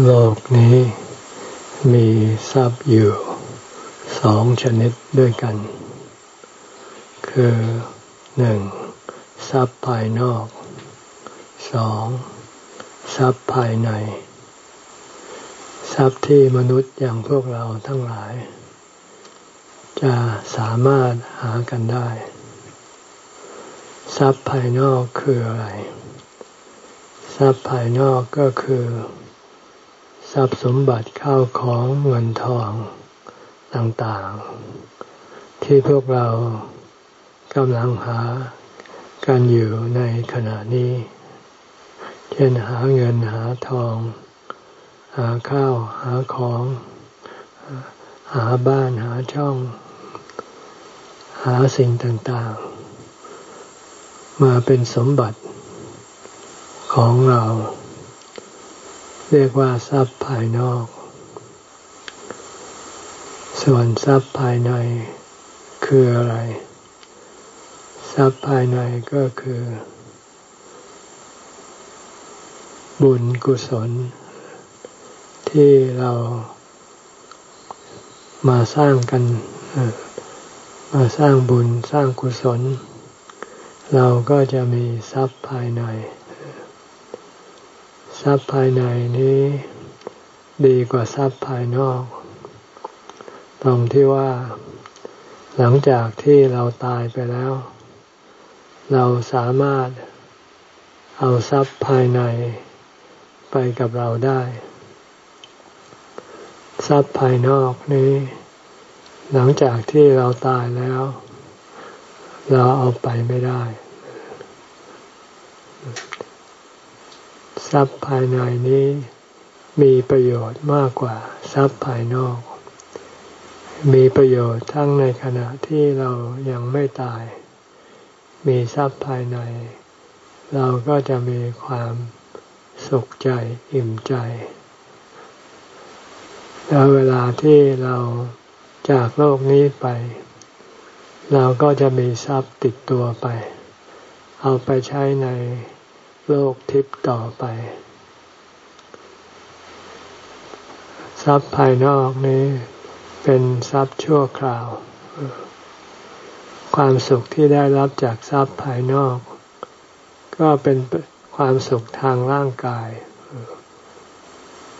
โลกนี้มีทรัพย์อยู่สองชนิดด้วยกัน คือหนึ่งทรัพย์ภายนอกสองทรัพย์ภายใน ทรัพย์ที่มนุษย์อย่างพวกเราทั้งหลาย จะสามารถหากันได้ ทรัพย์ภายนอกคืออะไร ทรัพย์ภายนอกก็คือ ทรัพย์สมบัติข้าวของเงินทองต่างๆ ที่พวกเรากำลังหากันอยู่ในขณะนี้ เช่นหาเงินหาทอง หาข้าวหาของ หาบ้านหาช่อง หาสิ่งต่างๆ มาเป็นสมบัติของเรา เรียกว่าทรัพย์ภายนอก ส่วนทรัพย์ภายในคืออะไร ทรัพย์ภายในก็คือ บุญกุศล ที่เรามาสร้างกันมาสร้างบุญสร้างกุศล เราก็จะมีทรัพย์ภายใน ทรัพย์ภายในนี้ ดีกว่าทรัพย์ภายนอก ตรงที่ว่า หลังจากที่เราตายไปแล้ว เราสามารถเอาทรัพย์ภายในไปกับเราได้ ทรัพย์ภายนอกนี้ หลังจากที่เราตายแล้ว เราเอาไปไม่ได้ ทรัพย์ภายในนี้มีประโยชน์มากกว่าทรัพย์ภายนอก มีประโยชน์ทั้งในขณะที่เรายังไม่ตาย มีทรัพย์ภายใน เราก็จะมีความสุขใจอิ่มใจ แล้วเวลาที่เราจากโลกนี้ไป เราก็จะมีทรัพย์ติดตัวไป เอาไปใช้ใน โลกทิพย์ต่อไป ทรัพย์ภายนอกนี้เป็นทรัพย์ชั่วคราว ความสุขที่ได้รับจากทรัพย์ภายนอก ก็เป็นความสุขทางร่างกาย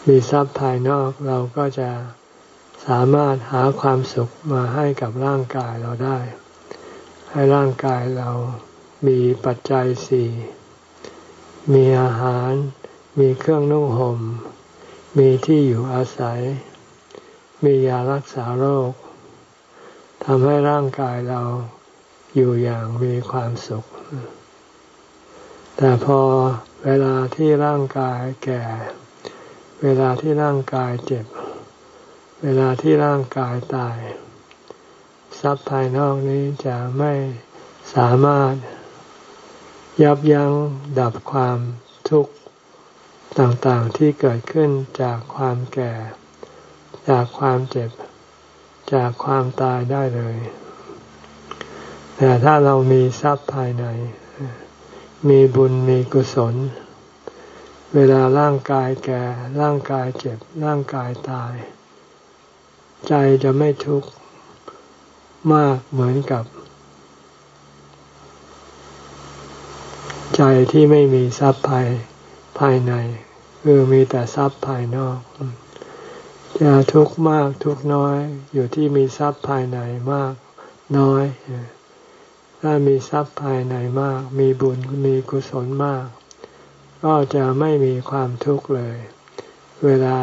มีทรัพย์ภายนอกเราก็จะสามารถหาความสุขมาให้กับร่างกายเราได้ ให้ร่างกายเรามีปัจจัยสี่ มีอาหาร มีเครื่องนุ่งหม่ม มีที่อยู่อาศัย มียารักษาโรคทำให้ร่างกายเราอยู่อย่างมีความสุข แต่พอเวลาที่ร่างกายแก่ เวลาที่ร่างกายเจ็บ เวลาที่ร่างกายตาย ทรัพย์ภายนอกนี้จะไม่สามารถ ยับยั้งดับความทุกข์ต่างๆที่เกิดขึ้นจากความแก่ จากความเจ็บ จากความตายได้เลย แต่ถ้าเรามีทรัพย์ภายใน มีบุญมีกุศล เวลาร่างกายแก่ ร่างกายเจ็บ ร่างกายตาย ใจจะไม่ทุกข์มากเหมือนกับ ใจที่ไม่มีทรัพย์ภายภายใน คือมีแต่ทรัพย์ภายนอกจะทุกข์มากทุกข์น้อย อยู่ที่มีทรัพย์ภายในมากน้อย ถ้ามีทรัพย์ภายในมาก มีบุญมีกุศลมาก ก็จะไม่มีความทุกข์เลย เวลา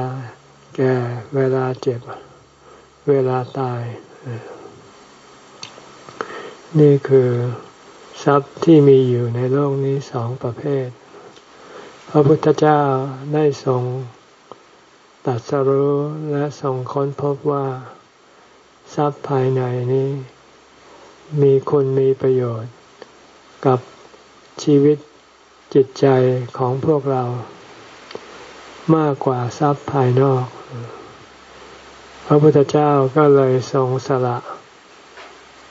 แก่เวลาเจ็บ เวลาตาย นี่คือ ทรัพย์ที่มีอยู่ในโลกนี้สองประเภท พระพุทธเจ้าได้ทรงตัดสรู้และทรงค้นพบว่า ทรัพย์ภายในนี้ มีคุณมีประโยชน์ กับชีวิตจิตใจของพวกเรา มากกว่าทรัพย์ภายนอก พระพุทธเจ้าก็เลยทรงสละ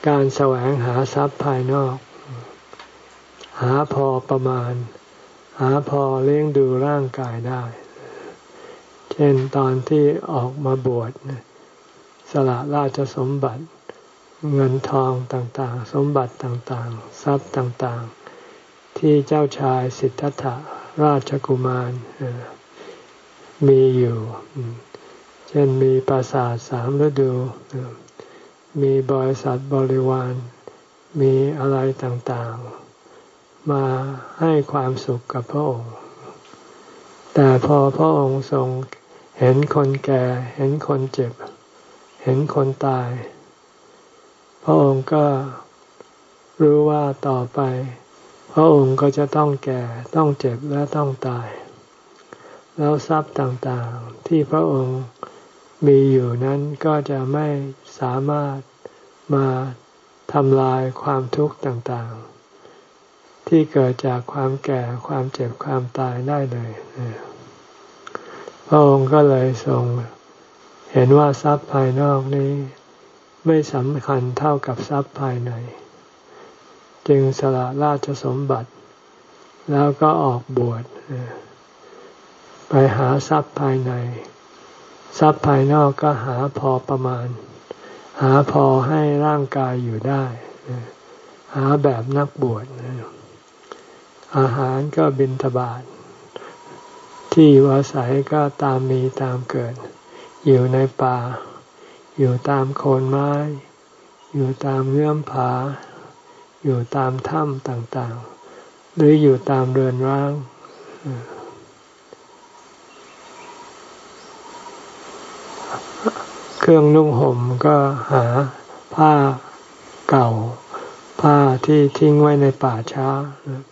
การแสวงหาทรัพย์ภายนอก หาพอประมาณ หาพอเลี้ยงดูร่างกายได้ เช่นตอนที่ออกมาบวชสละราชสมบัติ เงินทองต่างๆ สมบัติต่างๆ ทรัพย์ต่างๆ ที่เจ้าชายสิทธัตถะราชกุมารมีอยู่ เช่นมีปราสาทสามฤดู มีบริษัทบริวาร มีอะไรต่างๆ มาให้ความสุขกับพระองค์ แต่พอพระองค์ทรงเห็นคนแก่ เห็นคนเจ็บ เห็นคนตาย พระองค์ก็รู้ว่าต่อไป พระองค์ก็จะต้องแก่ต้องเจ็บและต้องตาย แล้วทรัพย์ต่างๆที่พระองค์มีอยู่นั้นก็จะไม่สามารถมาทำลายความทุกข์ต่างๆ ที่เกิดจากความแก่ความเจ็บความตายได้เลยพระองค์ก็เลยทรงเห็นว่าทรัพย์ภายนอกนี้ ไม่สำคัญเท่ากับทรัพย์ภายใน จึงสละราชสมบัติ แล้วก็ออกบวชไปหาทรัพย์ภายใน ทรัพย์ภายนอกก็หาพอประมาณ หาพอให้ร่างกายอยู่ได้ หาแบบนักบวช อาหารก็บินทบาทที่อยู่อาศัยก็ตามมีตามเกิด อยู่ในป่า อยู่ตามโคนไม้ อยู่ตามเงื่อมผา อยู่ตามถ้ำต่างๆ หรืออยู่ตามเรือนร้างเครื่องนุ่งห่มก็หาผ้าเก่า ผ้าที่ทิ้งไว้ในป่าช้า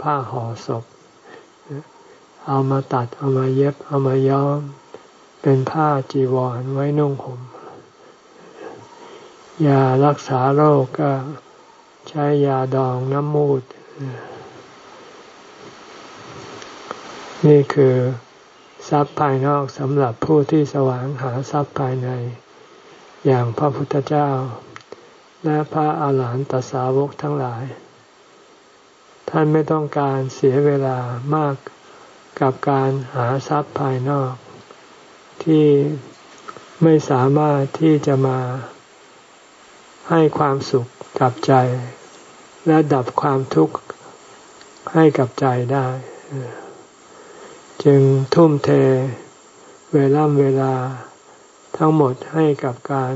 ผ้าห่อศพ เอามาตัดเอามาเย็บ เอามาย้อม เป็นผ้าจีวรไว้นุ่งห่มยารักษาโรคก็ใช้ยาดองน้ำมูด นี่คือทรัพย์ภายนอกสำหรับผู้ที่แสวงหาทรัพย์ภายใน อย่างพระพุทธเจ้า และพระอาหารหันตสาวกทั้งหลาย ท่านไม่ต้องการเสียเวลามากกับการหาทรัพย์ภายนอก ที่ไม่สามารถที่จะมาให้ความสุขกับใจ และดับความทุกข์ให้กับใจได้ จึงทุ่มเทเวลาเวลาทั้งหมดให้กับการ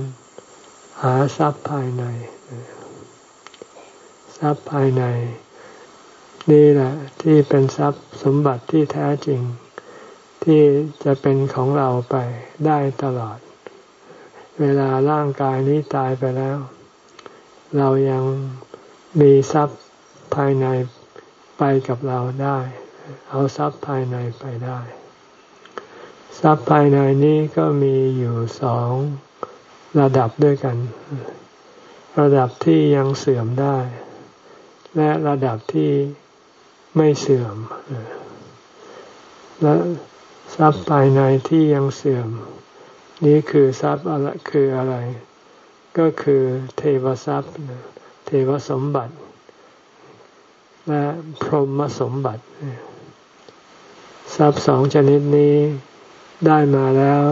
หาทรัพย์ภายใน ทรัพย์ภายใน นี่แหละ ที่เป็นทรัพย์สมบัติที่แท้จริง ที่จะเป็นของเราไปได้ตลอด เวลาร่างกายนี้ตายไปแล้ว เรายังมีทรัพย์ภายในไปกับเราได้ เอาทรัพย์ภายในไปได้ ทรัพย์ภายในนี้ก็มีอยู่สอง ระดับด้วยกัน ระดับที่ยังเสื่อมได้ และระดับที่ไม่เสื่อม และทรัพย์ภายในที่ยังเสื่อม นี้คือทรัพย์อะไรคืออะไร ก็คือเทวทรัพย์ เทวสมบัติ และพรหมสมบัติ ทรัพย์สองชนิดนี้ได้มาแล้ว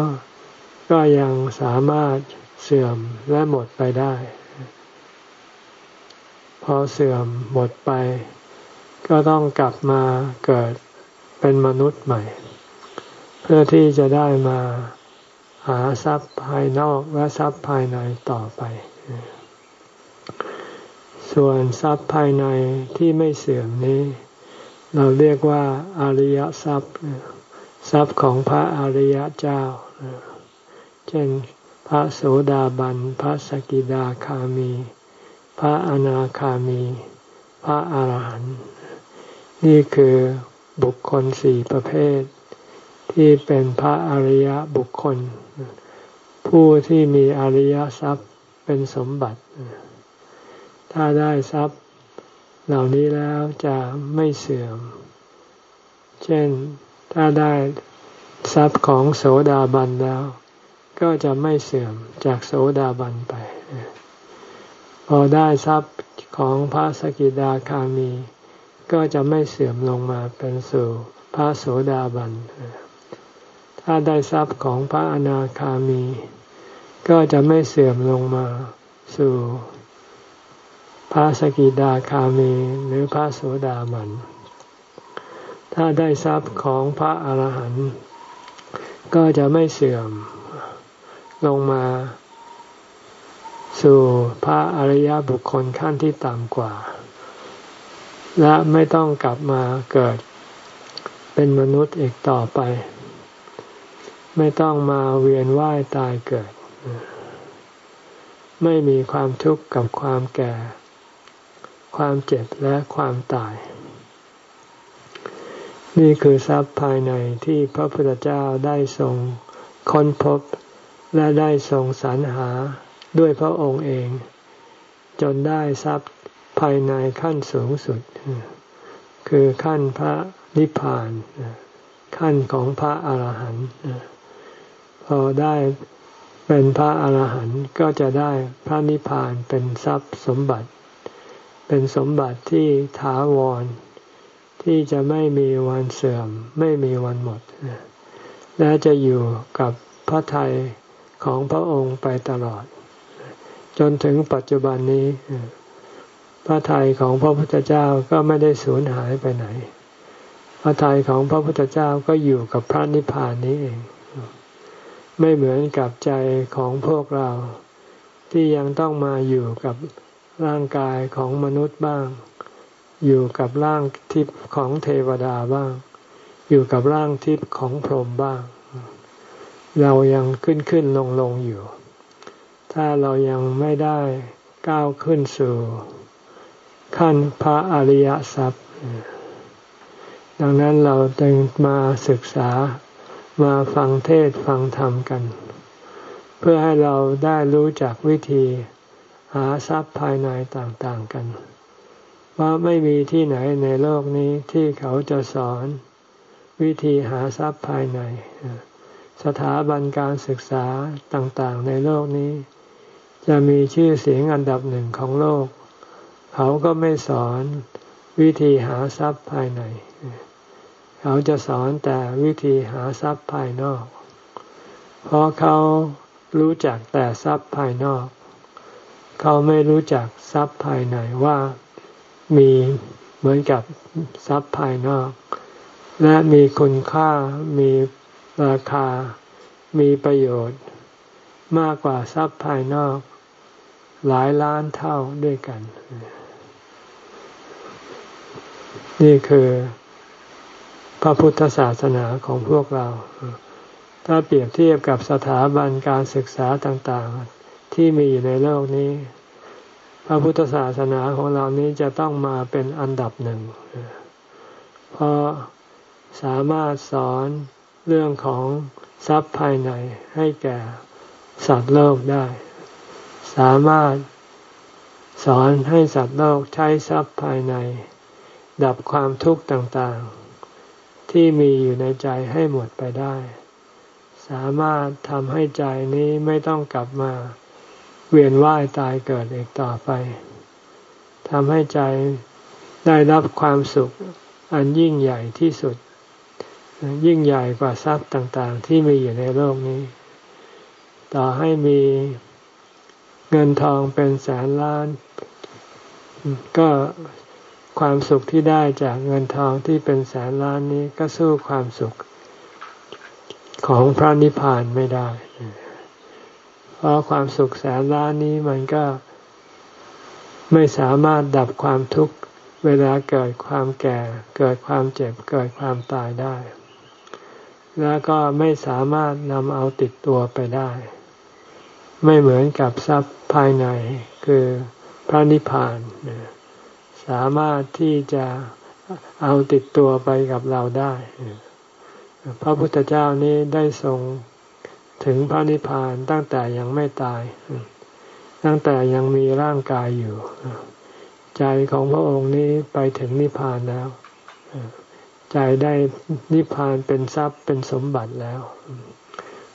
ก็ยังสามารถ เสื่อมและหมดไปได้ พอเสื่อมหมดไป ก็ต้องกลับมาเกิดเป็นมนุษย์ใหม่ เพื่อที่จะได้มาหาทรัพย์ภายนอกและทรัพย์ภายในต่อไป ส่วนทรัพย์ภายในที่ไม่เสื่อมนี้ เราเรียกว่าอริยทรัพย์ ทรัพย์ของพระอริยเจ้า เช่น พระโสดาบัน พระสกิดาคามี พระอนาคามี พระอาหารหันต์นี่คือบุคคลสี่ประเภท ที่เป็นพระอริยบุคคล ผู้ที่มีอริยทรัพย์เป็นสมบัติ ถ้าได้ทรัพย์เหล่านี้แล้วจะไม่เสื่อม เช่นถ้าได้ทรัพย์ของโสดาบันแล้ว ก็จะไม่เสื่อมจากโสดาบันไป พอได้ทรัพย์ของพระสกิดาคามี ก็จะไม่เสื่อมลงมาเป็นสู่พระโสดาบัน ถ้าได้ทรัพย์ของพระอนาคามี ก็จะไม่เสื่อมลงมาสู่พระสกิดาคามีหรือพระโสดาบัน ถ้าได้ทรัพย์ของพระอรหันต์ก็จะไม่เสื่อม ลงมา สู่พระอริยบุคคลขั้นที่ต่ำกว่า และไม่ต้องกลับมาเกิด เป็นมนุษย์อีกต่อไป ไม่ต้องมาเวียนว่ายตายเกิด ไม่มีความทุกข์กับความแก่ ความเจ็บและความตายนี่คือทรัพย์ภายในที่พระพุทธเจ้าได้ทรงค้นพบ และได้ทรงสรรหาด้วยพระองค์เอง จนได้ทรัพย์ภายในขั้นสูงสุด คือขั้นพระนิพพาน ขั้นของพระอาหารหันต์พอได้เป็นพระอาหารหันต์ก็จะได้พระนิพพานเป็นทรัพย์สมบัติ เป็นสมบัติที่ถาวร ที่จะไม่มีวันเสื่อม ไม่มีวันหมด และจะอยู่กับพระไทย ของพระองค์ไปตลอด จนถึงปัจจุบันนี้ พระทัยของพระพุทธเจ้าก็ไม่ได้สูญหายไปไหน พระทัยของพระพุทธเจ้าก็อยู่กับพระนิพพานนี้เอง ไม่เหมือนกับใจของพวกเรา ที่ยังต้องมาอยู่กับร่างกายของมนุษย์บ้าง อยู่กับร่างทิพย์ของเทวดาบ้าง อยู่กับร่างทิพย์ของพรหมบ้าง เรายังขึ้นขึ้นลงลงอยู่ ถ้าเรายังไม่ได้ก้าวขึ้นสู่ ขั้นพระอริยทรัพย์ ดังนั้นเราจึงมาศึกษามาฟังเทศฟังธรรมกัน เพื่อให้เราได้รู้จักวิธีหาทรัพย์ภายในต่างๆกัน ว่าไม่มีที่ไหนในโลกนี้ที่เขาจะสอน วิธีหาทรัพย์ภายใน สถาบันการศึกษาต่างๆ ในโลกนี้ จะมีชื่อเสียงอันดับหนึ่งของโลก เขาก็ไม่สอนวิธีหาทรัพย์ภายใน เขาจะสอนแต่วิธีหาทรัพย์ภายนอก เพราะเขารู้จักแต่ทรัพย์ภายนอก เขาไม่รู้จักทรัพย์ภายในว่ามีเหมือนกับทรัพย์ภายนอก และมีคุณค่ามี ราคามีประโยชน์ มากกว่าทรัพย์ภายนอก หลายล้านเท่าด้วยกัน นี่คือพระพุทธศาสนาของพวกเรา ถ้าเปรียบเทียบกับสถาบันการศึกษาต่างๆ ที่มีอยู่ในโลกนี้ พระพุทธศาสนาของเรานี้จะต้องมาเป็นอันดับหนึ่ง เพราะสามารถสอน เรื่องของทรัพย์ภายในให้แก่สัตว์โลกได้ สามารถสอนให้สัตว์โลกใช้ทรัพย์ภายใน ดับความทุกข์ต่างๆ ที่มีอยู่ในใจให้หมดไปได้ สามารถทำให้ใจนี้ไม่ต้องกลับมาเวียนว่ายตายเกิดอีกต่อไปทำให้ใจได้รับความสุขอันยิ่งใหญ่ที่สุด ยิ่งใหญ่กว่าทรัพย์ต่างๆ ที่มีอยู่ในโลกนี้ ต่อให้มีเงินทองเป็นแสนล้าน ก็ความสุขที่ได้จากเงินทองที่เป็นแสนล้านนี้ก็สู้ความสุขของพระนิพพานไม่ได้ เพราะความสุขแสนล้านนี้มันก็ไม่สามารถดับความทุกข์เวลาเกิดความแก่ เกิดความเจ็บ เกิดความตายได้ แล้วก็ไม่สามารถนำเอาติดตัวไปได้ ไม่เหมือนกับทรัพย์ภายในคือพระนิพพานสามารถที่จะเอาติดตัวไปกับเราได้ พระพุทธเจ้านี้ได้ทรงถึงพระนิพพานตั้งแต่ยังไม่ตาย ตั้งแต่ยังมีร่างกายอยู่ ใจของพระองค์นี้ไปถึงนิพพานแล้ว ใจได้นิพพานเป็นทรัพย์เป็นสมบัติแล้ว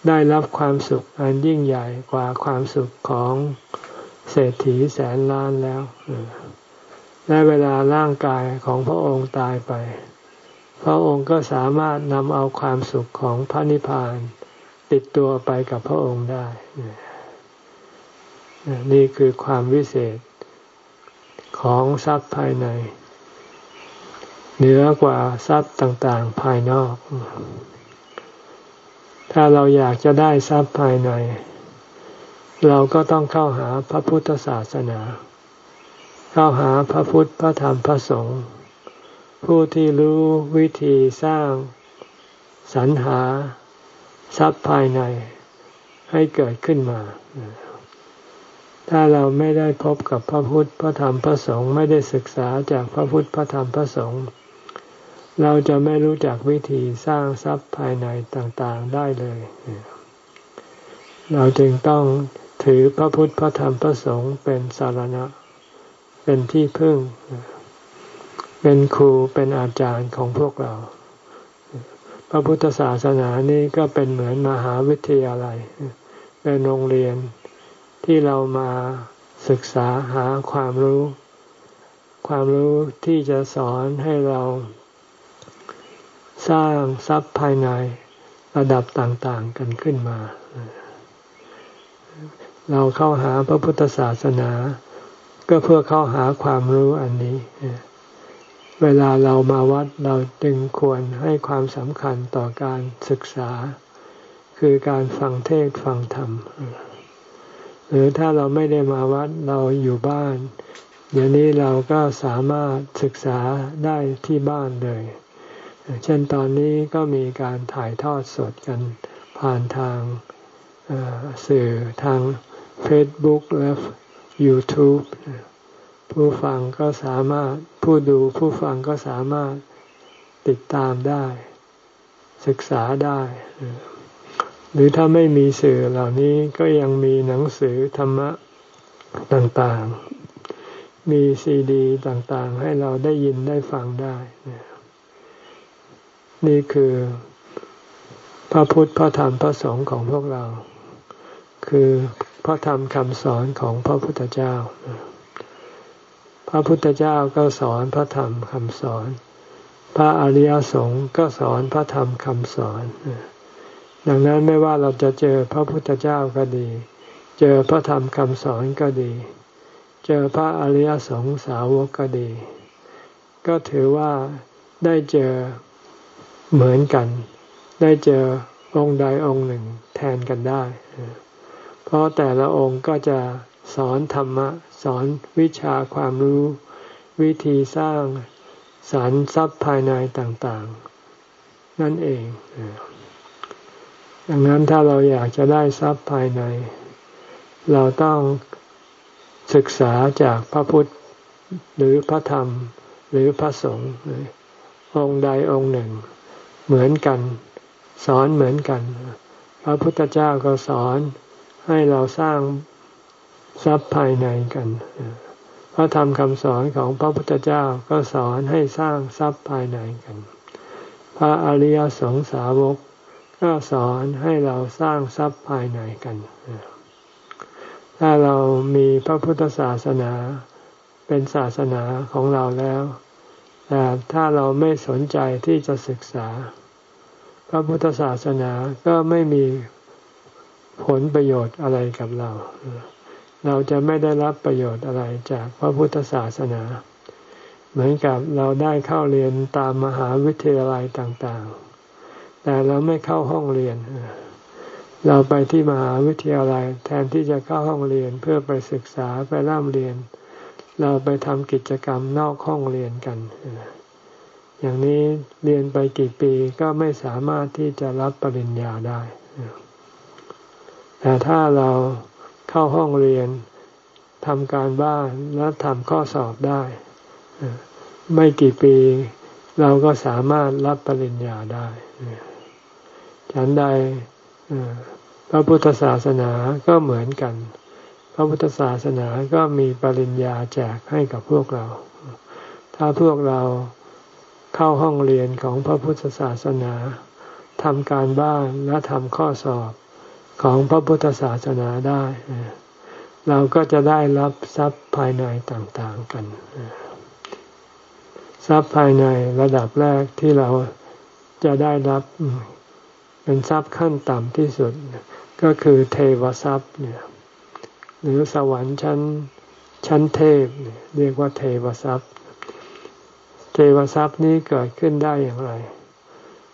ได้รับความสุขอันยิ่งใหญ่กว่าความสุขของเศรษฐีแสนล้านแล้วและเวลาร่างกายของพระองค์ตายไป พระองค์ก็สามารถนำเอาความสุขของพระนิพพาน ติดตัวไปกับพระองค์ได้ นี่คือความวิเศษของทรัพย์ภายใน เหนือกว่าทรัพย์ต่างๆ ภายนอก ถ้าเราอยากจะได้ทรัพย์ภายใน เราก็ต้องเข้าหาพระพุทธศาสนา เข้าหาพระพุทธพระธรรมพระสงฆ์ผู้ที่รู้วิธีสร้างสรรหาทรัพย์ภายในให้เกิดขึ้นมา ถ้าเราไม่ได้พบกับพระพุทธ พระธรรม พระสงฆ์ ไม่ได้ศึกษาจากพระพุทธ พระธรรม พระสงฆ์ เราจะไม่รู้จักวิธีสร้างทรัพย์ภายในต่างๆได้เลย เราจึงต้องถือพระพุทธพระธรรมพระสงฆ์เป็นสารณะ เป็นที่พึ่ง เป็นครูเป็นอาจารย์ของพวกเรา พระพุทธศาสนานี้ก็เป็นเหมือนมหาวิทยาลัย เป็นโรงเรียนที่เรามาศึกษาหาความรู้ ความรู้ที่จะสอนให้เรา สร้างทรัพย์ภายในระดับต่างๆกันขึ้นมา เราเข้าหาพระพุทธศาสนา ก็เพื่อเข้าหาความรู้อันนี้ เวลาเรามาวัดเราจึงควรให้ความสำคัญต่อการศึกษา คือการฟังเทศฟังธรรม หรือถ้าเราไม่ได้มาวัดเราอยู่บ้าน เดี๋ยวนี้เราก็สามารถศึกษาได้ที่บ้านเลย เช่นตอนนี้ก็มีการถ่ายทอดสดกันผ่านทางสื่อทาง Facebook และ YouTube ผู้ฟังก็สามารถผู้ดูผู้ฟังก็สามารถติดตามได้ ศึกษาได้ หรือถ้าไม่มีสื่อเหล่านี้ก็ยังมีหนังสือธรรมะต่างๆ มีซีดีต่างๆ ให้เราได้ยินได้ฟังได้นี่ นี่คือ พระพุทธพระธรรมพระสงฆ์ของพวกเรา คือพระธรรมคำสอนของพระพุทธเจ้า พระพุทธเจ้าก็สอนพระธรรมคำสอน พระอริยสงฆ์ก็สอนพระธรรมคำสอนดังนั้นไม่ว่าเราจะเจอพระพุทธเจ้าก็ดี เจอพระธรรมคำสอนก็ดี เจอพระอริยสงฆ์สาวกก็ดี ก็ถือว่าได้เจอ เหมือนกัน ได้เจอองค์ใดองค์หนึ่งแทนกันได้ เพราะแต่ละองค์ก็จะสอนธรรมะ สอนวิชาความรู้ วิธีสร้างสารทรัพย์ภายในต่างๆ นั่นเอง ดังนั้นถ้าเราอยากจะได้ทรัพย์ภายใน เราต้องศึกษาจากพระพุทธหรือพระธรรมหรือพระสงฆ์องค์ใดองค์หนึ่ง เหมือนกัน สอนเหมือนกัน พระพุทธเจ้าก็สอนให้เราสร้างทรัพย์ภายในกันพระธรรมคำสอนของพระพุทธเจ้าก็สอนให้สร้างทรัพย์ภายในกัน พระอริยสงสาวก ก็สอนให้เราสร้างทรัพย์ภายในกัน ถ้าเรามีพระพุทธศาสนาเป็นศาสนาของเราแล้ว ถ้าเราไม่สนใจที่จะศึกษา พระพุทธศาสนาก็ไม่มีผลประโยชน์อะไรกับเรา เราจะไม่ได้รับประโยชน์อะไรจากพระพุทธศาสนา เหมือนกับเราได้เข้าเรียนตามมหาวิทยาลัยต่างๆ แต่เราไม่เข้าห้องเรียน เราไปที่มหาวิทยาลัยแทนที่จะเข้าห้องเรียนเพื่อไปศึกษาไปร่ำเรียน เราไปทำกิจกรรมนอกห้องเรียนกัน อย่างนี้เรียนไปกี่ปีก็ไม่สามารถที่จะรับปริญญาได้ แต่ถ้าเราเข้าห้องเรียนทำการบ้านแล้วทำข้อสอบได้ ไม่กี่ปีเราก็สามารถรับปริญญาได้ฉันใดพระพุทธศาสนาก็เหมือนกัน พระพุทธศาสนาก็มีปริญญาแจกให้กับพวกเรา ถ้าพวกเราเข้าห้องเรียนของพระพุทธศาสนาทำการบ้านและทำข้อสอบของพระพุทธศาสนาได้ เราก็จะได้รับทรัพย์ภายในต่างๆกัน ทรัพย์ภายในระดับแรกที่เราจะได้รับเป็นทรัพย์ขั้นต่ำที่สุด ก็คือเทวทรัพย์เนี่ย หรือสวรรค์ชั้นชั้นเทพ เรียกว่าเทวทรัพย์ เทวทรัพย์นี้เกิดขึ้นได้อย่างไร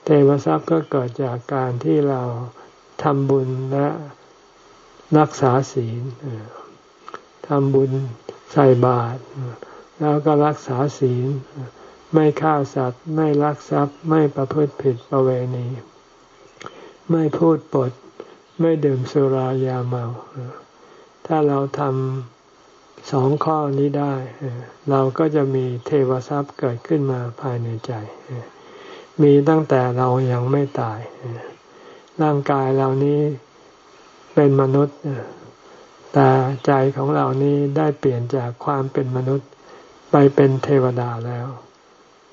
เทวทรัพย์ก็เกิดจากการที่เราทำบุญและรักษาศีลทำบุญใส่บาตรแล้วก็รักษาศีล ไม่ฆ่าสัตว์ ไม่ลักทรัพย์ ไม่ประพฤติผิดประเวณี ไม่พูดปด ไม่ดื่มสุรายาเมา ถ้าเราทำสองข้อนี้ได้ เราก็จะมีเทวทรัพย์เกิดขึ้นมาภายในใจ มีตั้งแต่เรายังไม่ตาย ร่างกายเรานี้เป็นมนุษย์ แต่ใจของเรานี้ได้เปลี่ยนจากความเป็นมนุษย์ไปเป็นเทวดาแล้ว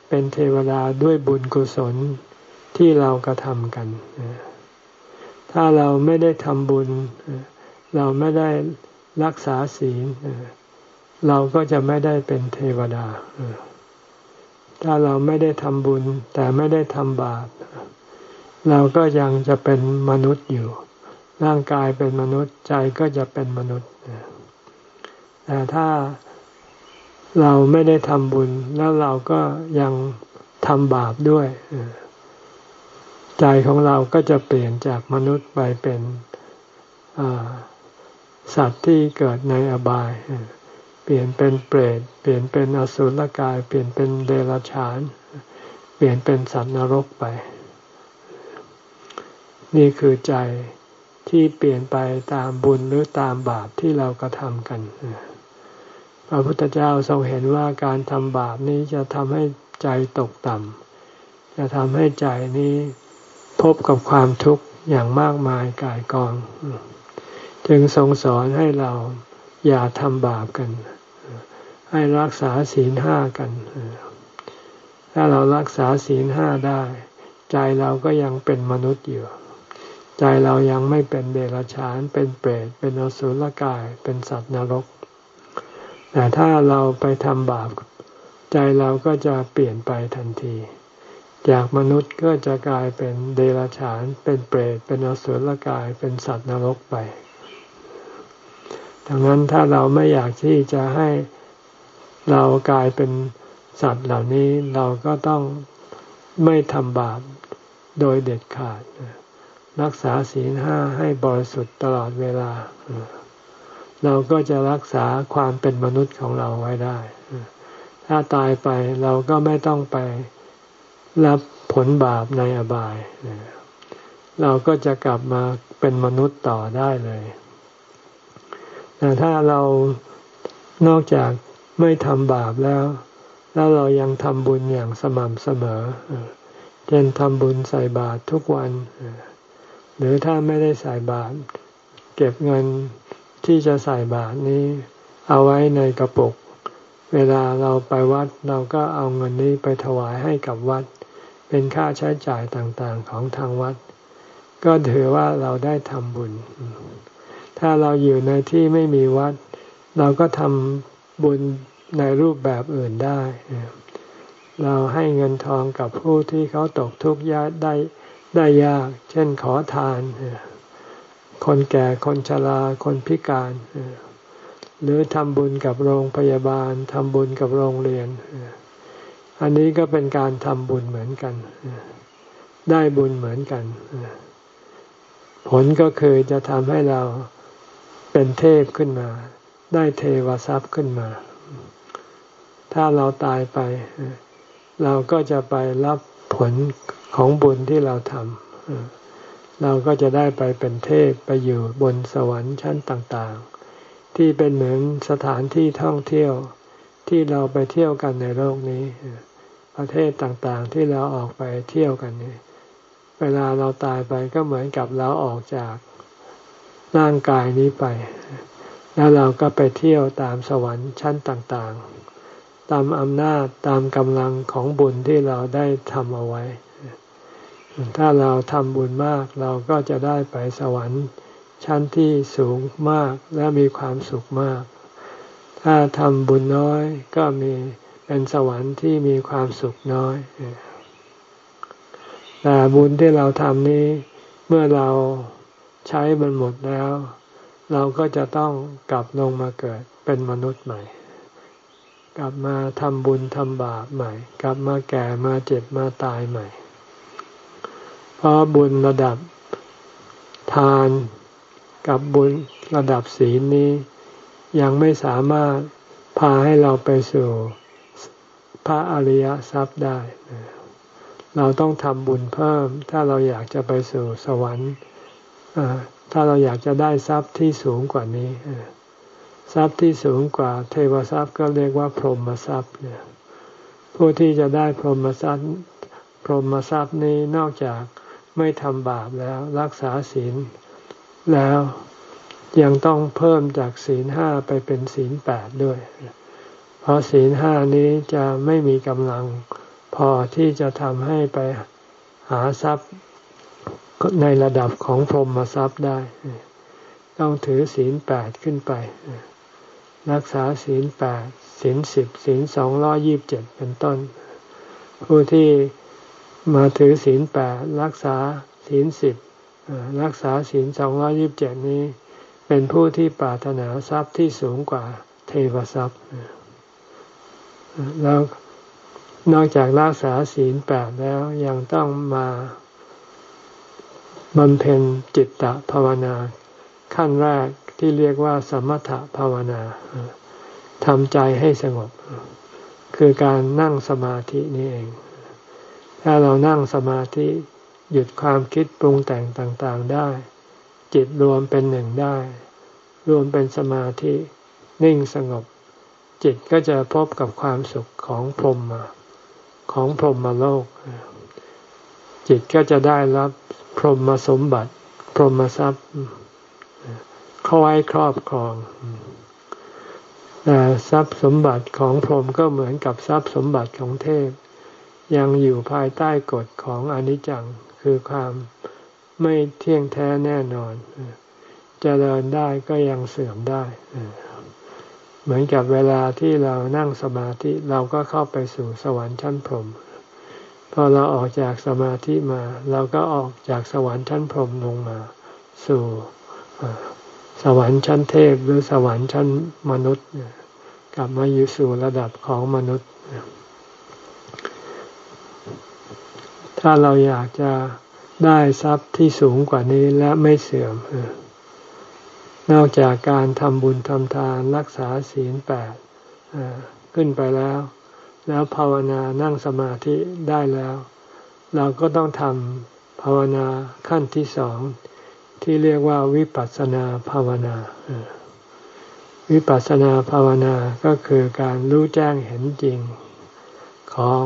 เป็นเทวดาด้วยบุญกุศลที่เรากระทำกัน ถ้าเราไม่ได้ทำบุญ เราไม่ได้รักษาศีลเราก็จะไม่ได้เป็นเทวดา ถ้าเราไม่ได้ทำบุญ แต่ไม่ได้ทำบาป เราก็ยังจะเป็นมนุษย์อยู่ ร่างกายเป็นมนุษย์ใจก็จะเป็นมนุษย์ แต่ถ้าเราไม่ได้ทำบุญ แล้วเราก็ยังทำบาปด้วยใจของเราก็จะเปลี่ยนจากมนุษย์ไปเป็น สัตว์ที่เกิดในอบาย เปลี่ยนเป็นเปรตเปลี่ยนเป็นอสุรกาย เปลี่ยนเป็นเดรัจฉาน เปลี่ยนเป็นสัตว์นรกไป นี่คือใจที่เปลี่ยนไปตามบุญหรือตามบาปที่เรากระทำกันพระพุทธเจ้าทรงเห็นว่าการทำบาปนี้จะทำให้ใจตกต่ำจะทำให้ใจนี้พบกับความทุกข์อย่างมากมายกายกอง จึงทรงสอนให้เราอย่าทำบาปกัน ให้รักษาศีลห้ากัน ถ้าเรารักษาศีลห้าได้ ใจเราก็ยังเป็นมนุษย์อยู่ ใจเรายังไม่เป็นเดรัจฉาน เป็นเปรต เป็นอสุรกาย เป็นสัตว์นรก แต่ถ้าเราไปทำบาป ใจเราก็จะเปลี่ยนไปทันทีจากมนุษย์ก็จะกลายเป็นเดรัจฉาน เป็นเปรต เป็นอสุรกาย เป็นสัตว์นรกไป ดังนั้นถ้าเราไม่อยากที่จะให้เรากลายเป็นสัตว์เหล่านี้เราก็ต้องไม่ทำบาปโดยเด็ดขาด รักษาศีลห้าให้บริสุทธิ์ตลอดเวลา เราก็จะรักษาความเป็นมนุษย์ของเราไว้ได้ ถ้าตายไปเราก็ไม่ต้องไปรับผลบาปในอบาย เราก็จะกลับมาเป็นมนุษย์ต่อได้เลย แต่ถ้าเรานอกจากไม่ทำบาปแล้ว แล้วเรายังทำบุญอย่างสม่ำเสมอเช่นทำบุญใส่บาตรทุกวัน หรือถ้าไม่ได้ใส่บาตรเก็บเงินที่จะใส่บาตรนี้ เอาไว้ในกระปุก เวลาเราไปวัดเราก็เอาเงินนี้ไปถวายให้กับวัด เป็นค่าใช้จ่ายต่างๆของทางวัด ก็ถือว่าเราได้ทำบุญ ถ้าเราอยู่ในที่ไม่มีวัด เราก็ทำบุญในรูปแบบอื่นได้ เราให้เงินทองกับผู้ที่เขาตกทุกข์ยากได้ได้ยาก เช่นขอทาน คนแก่คนชราคนพิการ หรือทำบุญกับโรงพยาบาลทำบุญกับโรงเรียน อันนี้ก็เป็นการทำบุญเหมือนกัน ได้บุญเหมือนกัน ผลก็คือจะทำให้เรา เป็นเทพขึ้นมา ได้เทวทรัพย์ขึ้นมา ถ้าเราตายไป เราก็จะไปรับผลของบุญที่เราทำเราก็จะได้ไปเป็นเทพไปอยู่บนสวรรค์ชั้นต่าง ๆ ที่เป็นเหมือนสถานที่ท่องเที่ยวที่เราไปเที่ยวกันในโลกนี้ ประเทศต่างๆที่เราออกไปเที่ยวกันนี่เวลาเราตายไปก็เหมือนกับเราออกจาก ร่างกายนี้ไป แล้วเราก็ไปเที่ยวตามสวรรค์ชั้นต่างๆ ตามอำนาจตามกำลังของบุญที่เราได้ทำเอาไว้ ถ้าเราทำบุญมากเราก็จะได้ไปสวรรค์ชั้นที่สูงมากและมีความสุขมาก ถ้าทำบุญน้อยก็มีเป็นสวรรค์ที่มีความสุขน้อย แต่บุญที่เราทำนี้เมื่อเรา ใช้มันหมดแล้ว เราก็จะต้องกลับลงมาเกิดเป็นมนุษย์ใหม่ กลับมาทำบุญทำบาปใหม่ กลับมาแก่มาเจ็บมาตายใหม่ เพราะบุญระดับทานกับบุญระดับศีลนี้ ยังไม่สามารถพาให้เราไปสู่พระอริยทรัพย์ได้ เราต้องทำบุญเพิ่ม ถ้าเราอยากจะไปสู่สวรรค์ ถ้าเราอยากจะได้ทรัพย์ที่สูงกว่านี้ทรัพย์ที่สูงกว่าเทวทรัพย์ก็เรียกว่าพรหมทรัพย์เนี่ยผู้ที่จะได้พรหมทรัพย์พรหมทรัพย์นี้นอกจากไม่ทำบาปแล้วรักษาศีลแล้วยังต้องเพิ่มจากศีลห้าไปเป็นศีลแปดด้วย เพราะศีลห้านี้จะไม่มีกำลังพอที่จะทำให้ไปหาทรัพย์ ในระดับของพรหมทรัพย์ได้ ต้องถือศีลแปดขึ้นไป รักษาศีลแปดศีลสิบศีลสองร้อยี่บเจ็ดเป็นต้น ผู้ที่มาถือศีลแปดรักษาศีลสิบรักษาศีลสองร้อยิบเจ็ดนี้ เป็นผู้ที่ปรารถนาทรัพย์ที่สูงกว่าเทวทรัพย์แล้วนอกจากรักษาศีลแปดแล้วยังต้องมา บำเพ็ญจิตตภาวนา ขั้นแรกที่เรียกว่าสมถภาวนาทำใจให้สงบ คือการนั่งสมาธินี่เอง ถ้าเรานั่งสมาธิหยุดความคิดปรุงแต่งต่างๆได้ จิตรวมเป็นหนึ่งได้ รวมเป็นสมาธิ นิ่งสงบ จิตก็จะพบกับความสุขของพรหมของพรหมโลก จิตก็จะได้รับพรหมสมบัติ พรหมทรัพย์เข้าไว้ครอบครองแต่ทรัพย์สมบัติของพรหมก็เหมือนกับทรัพย์สมบัติของเทพ ยังอยู่ภายใต้กฎของอนิจจังคือความไม่เที่ยงแท้แน่นอนจเจริญได้ก็ยังเสื่อมได้ เหมือนกับเวลาที่เรานั่งสมาธิเราก็เข้าไปสู่สวรรค์ชั้นพรหม อเราออกจากสมาธิมา เราก็ออกจากสวรรค์ชั้นพรหมลงมา สู่สวรรค์ชั้นเทพหรือสวรรค์ชั้นมนุษย์กลับมาอยู่สู่ระดับของมนุษย์ ถ้าเราอยากจะได้ทรัพย์ที่สูงกว่านี้และไม่เสื่อมนอกจากการทำบุญทำทานรักษาศีลแปดขึ้นไปแล้ว แล้วภาวนานั่งสมาธิได้แล้ว เราก็ต้องทำภาวนาขั้นที่สอง ที่เรียกว่าวิปัสสนาภาวนา วิปัสสนาภาวนาก็คือการรู้แจ้งเห็นจริงของ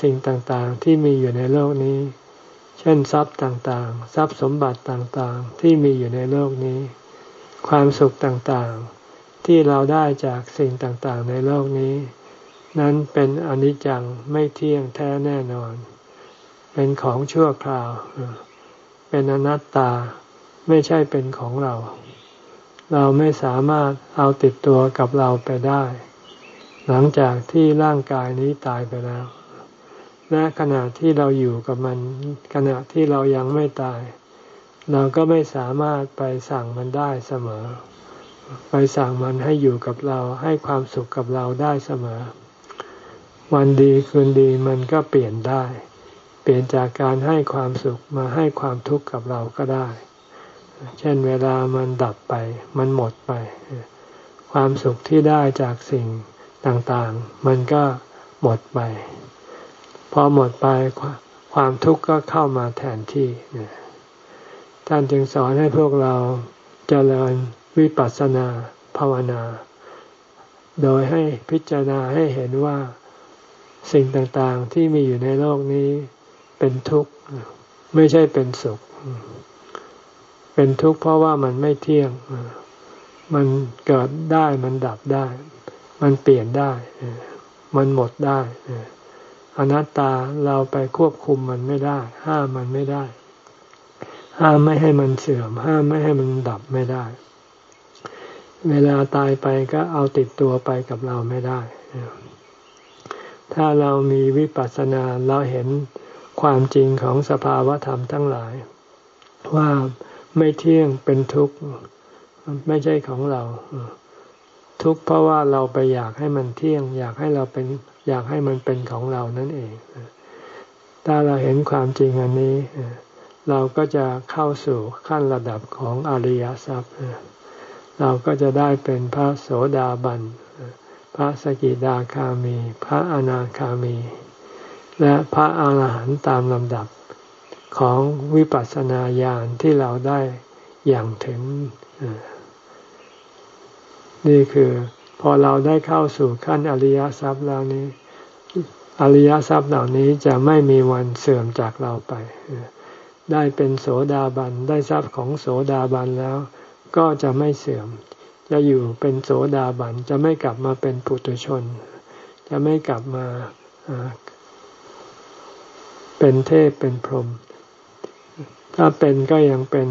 สิ่งต่างๆที่มีอยู่ในโลกนี้ เช่นทรัพย์ต่างๆ ทรัพย์สมบัติต่างๆ ที่มีอยู่ในโลกนี้ ความสุขต่างๆ ที่เราได้จากสิ่งต่างๆ ในโลกนี้ นั้นเป็นอนิจจังไม่เที่ยงแท้แน่นอน เป็นของชั่วคราว เป็นอนัตตาไม่ใช่เป็นของเรา เราไม่สามารถเอาติดตัวกับเราไปได้ หลังจากที่ร่างกายนี้ตายไปแล้ว และขณะที่เราอยู่กับมัน ขณะที่เรายังไม่ตาย เราก็ไม่สามารถไปสั่งมันได้เสมอ ไปสั่งมันให้อยู่กับเราให้ความสุขกับเราได้เสมอ วันดีคืนดีมันก็เปลี่ยนได้ เปลี่ยนจากการให้ความสุขมาให้ความทุกข์กับเราก็ได้ เช่นเวลามันดับไป มันหมดไป ความสุขที่ได้จากสิ่งต่างๆ มันก็หมดไป พอหมดไปความทุกข์ก็เข้ามาแทนที่ท่านจึงสอนให้พวกเราเจริญวิปัสสนาภาวนา โดยให้พิจารณาให้เห็นว่า สิ่งต่างๆที่มีอยู่ในโลกนี้เป็นทุกข์ไม่ใช่เป็นสุข เป็นทุกข์เพราะว่ามันไม่เที่ยง มันเกิดได้มันดับได้ มันเปลี่ยนได้ มันหมดได้อนัตตาเราไปควบคุมมันไม่ได้ ห้ามมันไม่ได้ ห้ามไม่ให้มันเสื่อม ห้ามไม่ให้มันดับไม่ได้ เวลาตายไปก็เอาติดตัวไปกับเราไม่ได้ ถ้าเรามีวิปัสสนาเราเห็นความจริงของสภาวธรรมทั้งหลาย ว่าไม่เที่ยงเป็นทุกข์ไม่ใช่ของเรา ทุกข์เพราะว่าเราไปอยากให้มันเที่ยง อยากให้เราเป็นอยากให้มันเป็นของเรานั่นเอง ถ้าเราเห็นความจริงอันนี้ เราก็จะเข้าสู่ขั้นระดับของอริยทรัพย์ เราก็จะได้เป็นพระโสดาบัน พระสกิดาคามี พระอนาคามี และพระอาหารหันต์ตามลำดับของวิปัสสนาญาณที่เราได้อย่างถึง นี่คือพอเราได้เข้าสู่ขั้นอริยทรัพย์แล้วนี้อริยทรัพย์เหล่านี้จะไม่มีวันเสื่อมจากเราไป ได้เป็นโสดาบัน ได้ทรัพย์ของโสดาบันแล้ว ก็จะไม่เสื่อม จะอยู่เป็นโสดาบันจะไม่กลับมาเป็นปุถุชน จะไม่กลับมาเป็นเทพเป็นพรหมถ้าเป็นก็ยังเป็น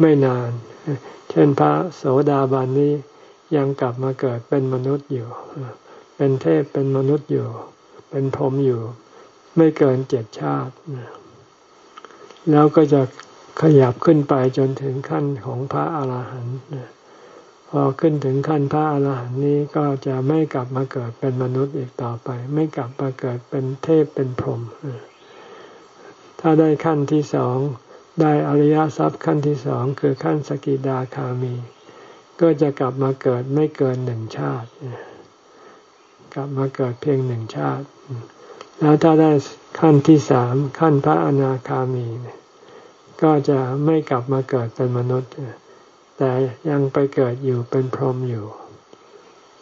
ไม่นาน เช่นพระโสดาบันนี้ยังกลับมาเกิดเป็นมนุษย์อยู่ เป็นเทพเป็นมนุษย์อยู่ เป็นพรหมอยู่ ไม่เกินเจ็ดชาติ แล้วก็จะขยับขึ้นไปจนถึงขั้นของพระอาหารหันต์ พอขึ้นถึงขั้นพระอรหันต์นี้ก็จะไม่กลับมาเกิดเป็นมนุษย์อีกต่อไป ไม่กลับมาเกิดเป็นเทพเป็นพรหมถ้าได้ขั้นที่สองได้อริยทรัพย์ขั้นที่สองคือขั้นสกิดาคามี ก็จะกลับมาเกิดไม่เกินหนึ่งชาติ กลับมาเกิดเพียงหนึ่งชาติ แล้วถ้าได้ขั้นที่สามขั้นพระอนาคามี ก็จะไม่กลับมาเกิดเป็นมนุษย์ แต่ยังไปเกิดอยู่เป็นพรหมอยู่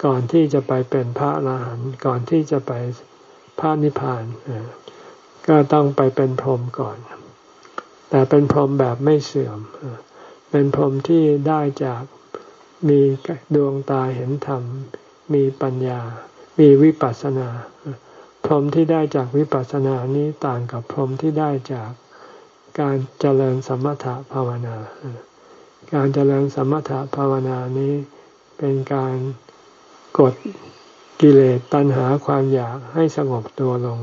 ก่อนที่จะไปเป็นพระอรหันต์ก่อนที่จะไปพระนิพพานก็ต้องไปเป็นพรหมก่อน แต่เป็นพรหมแบบไม่เสื่อมเป็นพรหมที่ได้จากมีดวงตาเห็นธรรม มีปัญญา มีวิปัสสนา พรหมที่ได้จากวิปัสสนานี้ต่างกับพรหมที่ได้จากการเจริญสมถะภาวนา การเจริญสมถะภาวนานี้เป็นการกดกิเลสตัณหาความอยากให้สงบตัวลง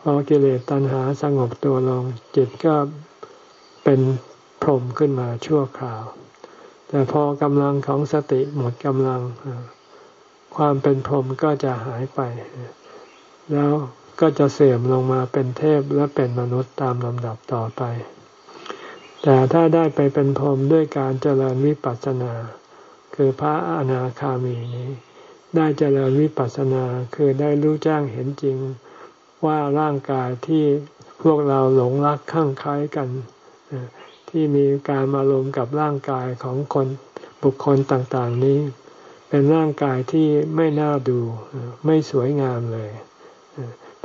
พอกิเลสตัณหาสงบตัวลง จิตก็เป็นพรหมขึ้นมาชั่วคราว แต่พอกำลังของสติหมดกำลัง ความเป็นพรหมก็จะหายไป แล้วก็จะเสื่อมลงมาเป็นเทพและเป็นมนุษย์ตามลำดับต่อไป แต่ถ้าได้ไปเป็นพรหมด้วยการเจริญวิปัสสนา คือพระอนาคามีนี้ ได้เจริญวิปัสสนาคือได้รู้แจ้งเห็นจริงว่าร่างกายที่พวกเราหลงรักข้างคล้ายกัน ที่มีการมารวมกับร่างกายของคนบุคคลต่างๆนี้ เป็นร่างกายที่ไม่น่าดูไม่สวยงามเลย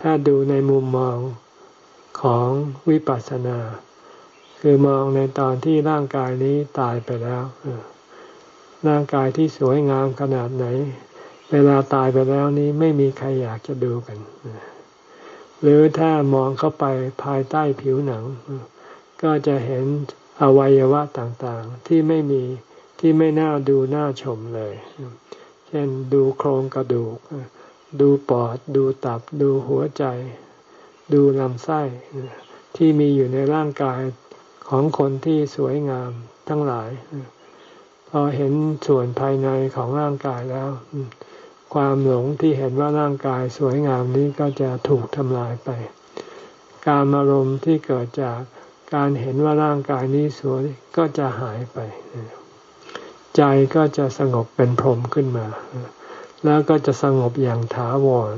ถ้าดูในมุมมองของวิปัสสนา คือมองในตอนที่ร่างกายนี้ตายไปแล้วร่างกายที่สวยงามขนาดไหน เวลาตายไปแล้วนี้ไม่มีใครอยากจะดูกันหรือถ้ามองเข้าไปภายใต้ผิวหนัง ก็จะเห็นอวัยวะต่างๆ ที่ไม่มีที่ไม่น่าดูน่าชมเลย เช่นดูโครงกระดูก ดูปอด ดูตับ ดูหัวใจ ดูลำไส้ที่มีอยู่ในร่างกาย ของคนที่สวยงามทั้งหลาย พอเห็นส่วนภายในของร่างกายแล้ว ความหลงที่เห็นว่าร่างกายสวยงามนี้ก็จะถูกทำลายไป การอารมณ์ที่เกิดจากการเห็นว่าร่างกายนี้สวยก็จะหายไป ใจก็จะสงบเป็นพรหมขึ้นมา แล้วก็จะสงบอย่างถาวร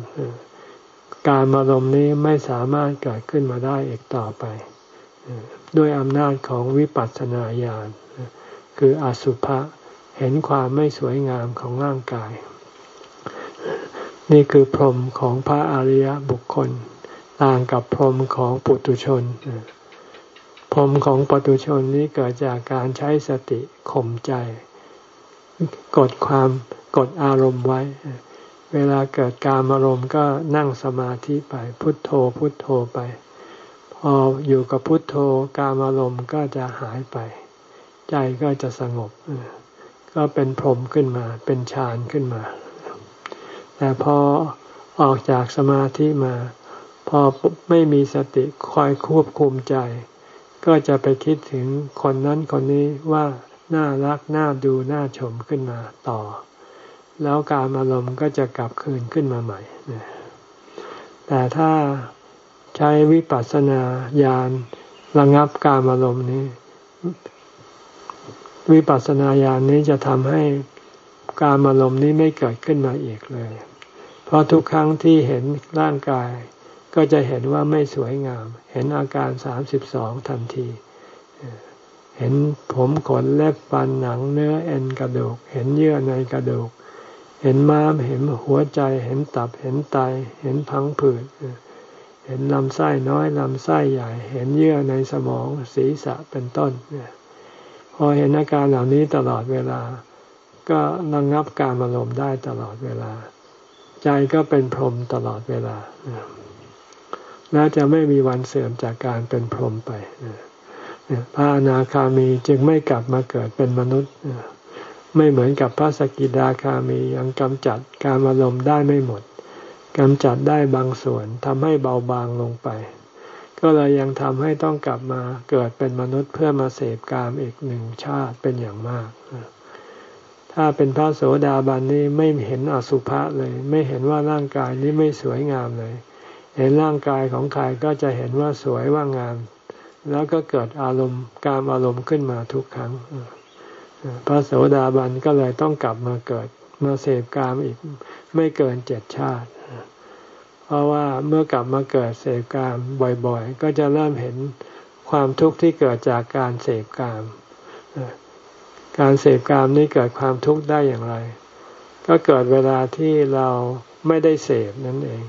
การอารมณ์นี้ไม่สามารถเกิดขึ้นมาได้อีกต่อไป ด้วยอำนาจของวิปัสสนาญาณคืออสุภะเห็นความไม่สวยงามของร่างกาย นี่คือพรหมของพระอริยบุคคล ต่างกับพรหมของปุถุชน พรหมของปุตุชนนี้เกิดจากการใช้สติข่มใจ กดความกดอารมณ์ไว้ เวลาเกิดการอารมณ์ก็นั่งสมาธิไปพุทโธพุทโธไป พออยู่กับพุทโธการอารมณ์ก็จะหายไป ใจก็จะสงบ ก็เป็นพรมขึ้นมา เป็นฌานขึ้นมา แต่พอออกจากสมาธิมา พอไม่มีสติคอยควบคุมใจ ก็จะไปคิดถึงคนนั้นคนนี้ว่าน่ารักน่าดูน่าชมขึ้นมาต่อ แล้วการอารมณ์ก็จะกลับคืนขึ้นมาใหม่แต่ถ้า ใช้วิปัสสนาญาณระงับการอารมณ์นี้ วิปัสสนาญาณนี้จะทำให้การอารมณ์นี้ไม่เกิดขึ้นมาอีกเลย เพราะทุกครั้งที่เห็นร่างกาย ก็จะเห็นว่าไม่สวยงาม เห็นอาการสามสิบสองทันทีเห็นผมขนเล็บฟันหนังเนื้อเอ็นกระดูก เห็นเยื่อในกระดูก เห็นม้ามเห็นหัวใจ เห็นตับเห็นไต เห็นพังผืด เห็นลำไส้น้อยลำไส้ใหญ่ เห็นเยื่อในสมองศีรษะเป็นต้นเนี่ยพอเห็นอาการเหล่านี้ตลอดเวลา ก็ระงงับการอารมณ์ได้ตลอดเวลา ใจก็เป็นพรหมตลอดเวลาและจะไม่มีวันเสื่อมจากการเป็นพรหมไปพระอนาคามีจึงไม่กลับมาเกิดเป็นมนุษย์ไม่เหมือนกับพระสกิดาคามียังกำจัดการอารมณ์ได้ไม่หมด กำจัดได้บางส่วนทำให้เบาบางลงไป ก็เลยยังทำให้ต้องกลับมาเกิดเป็นมนุษย์เพื่อมาเสพกามอีกหนึ่งชาติเป็นอย่างมาก ถ้าเป็นพระโสดาบันนี้ไม่เห็นอสุภะเลย ไม่เห็นว่าร่างกายนี้ไม่สวยงามเลย เห็นร่างกายของใครก็จะเห็นว่าสวยว่างาม แล้วก็เกิดอารมณ์การอารมณ์ขึ้นมาทุกครั้งพระโสดาบันก็เลยต้องกลับมาเกิดมาเสพกามอีกไม่เกินเจ็ดชาติ เพราะว่าเมื่อกลับมาเกิดเสพกามบ่อยๆ ก็จะเริ่มเห็นความทุกข์ที่เกิดจากการเสพกาม การเสพกามนี้เกิดความทุกข์ได้อย่างไร ก็เกิดเวลาที่เราไม่ได้เสพนั่นเอง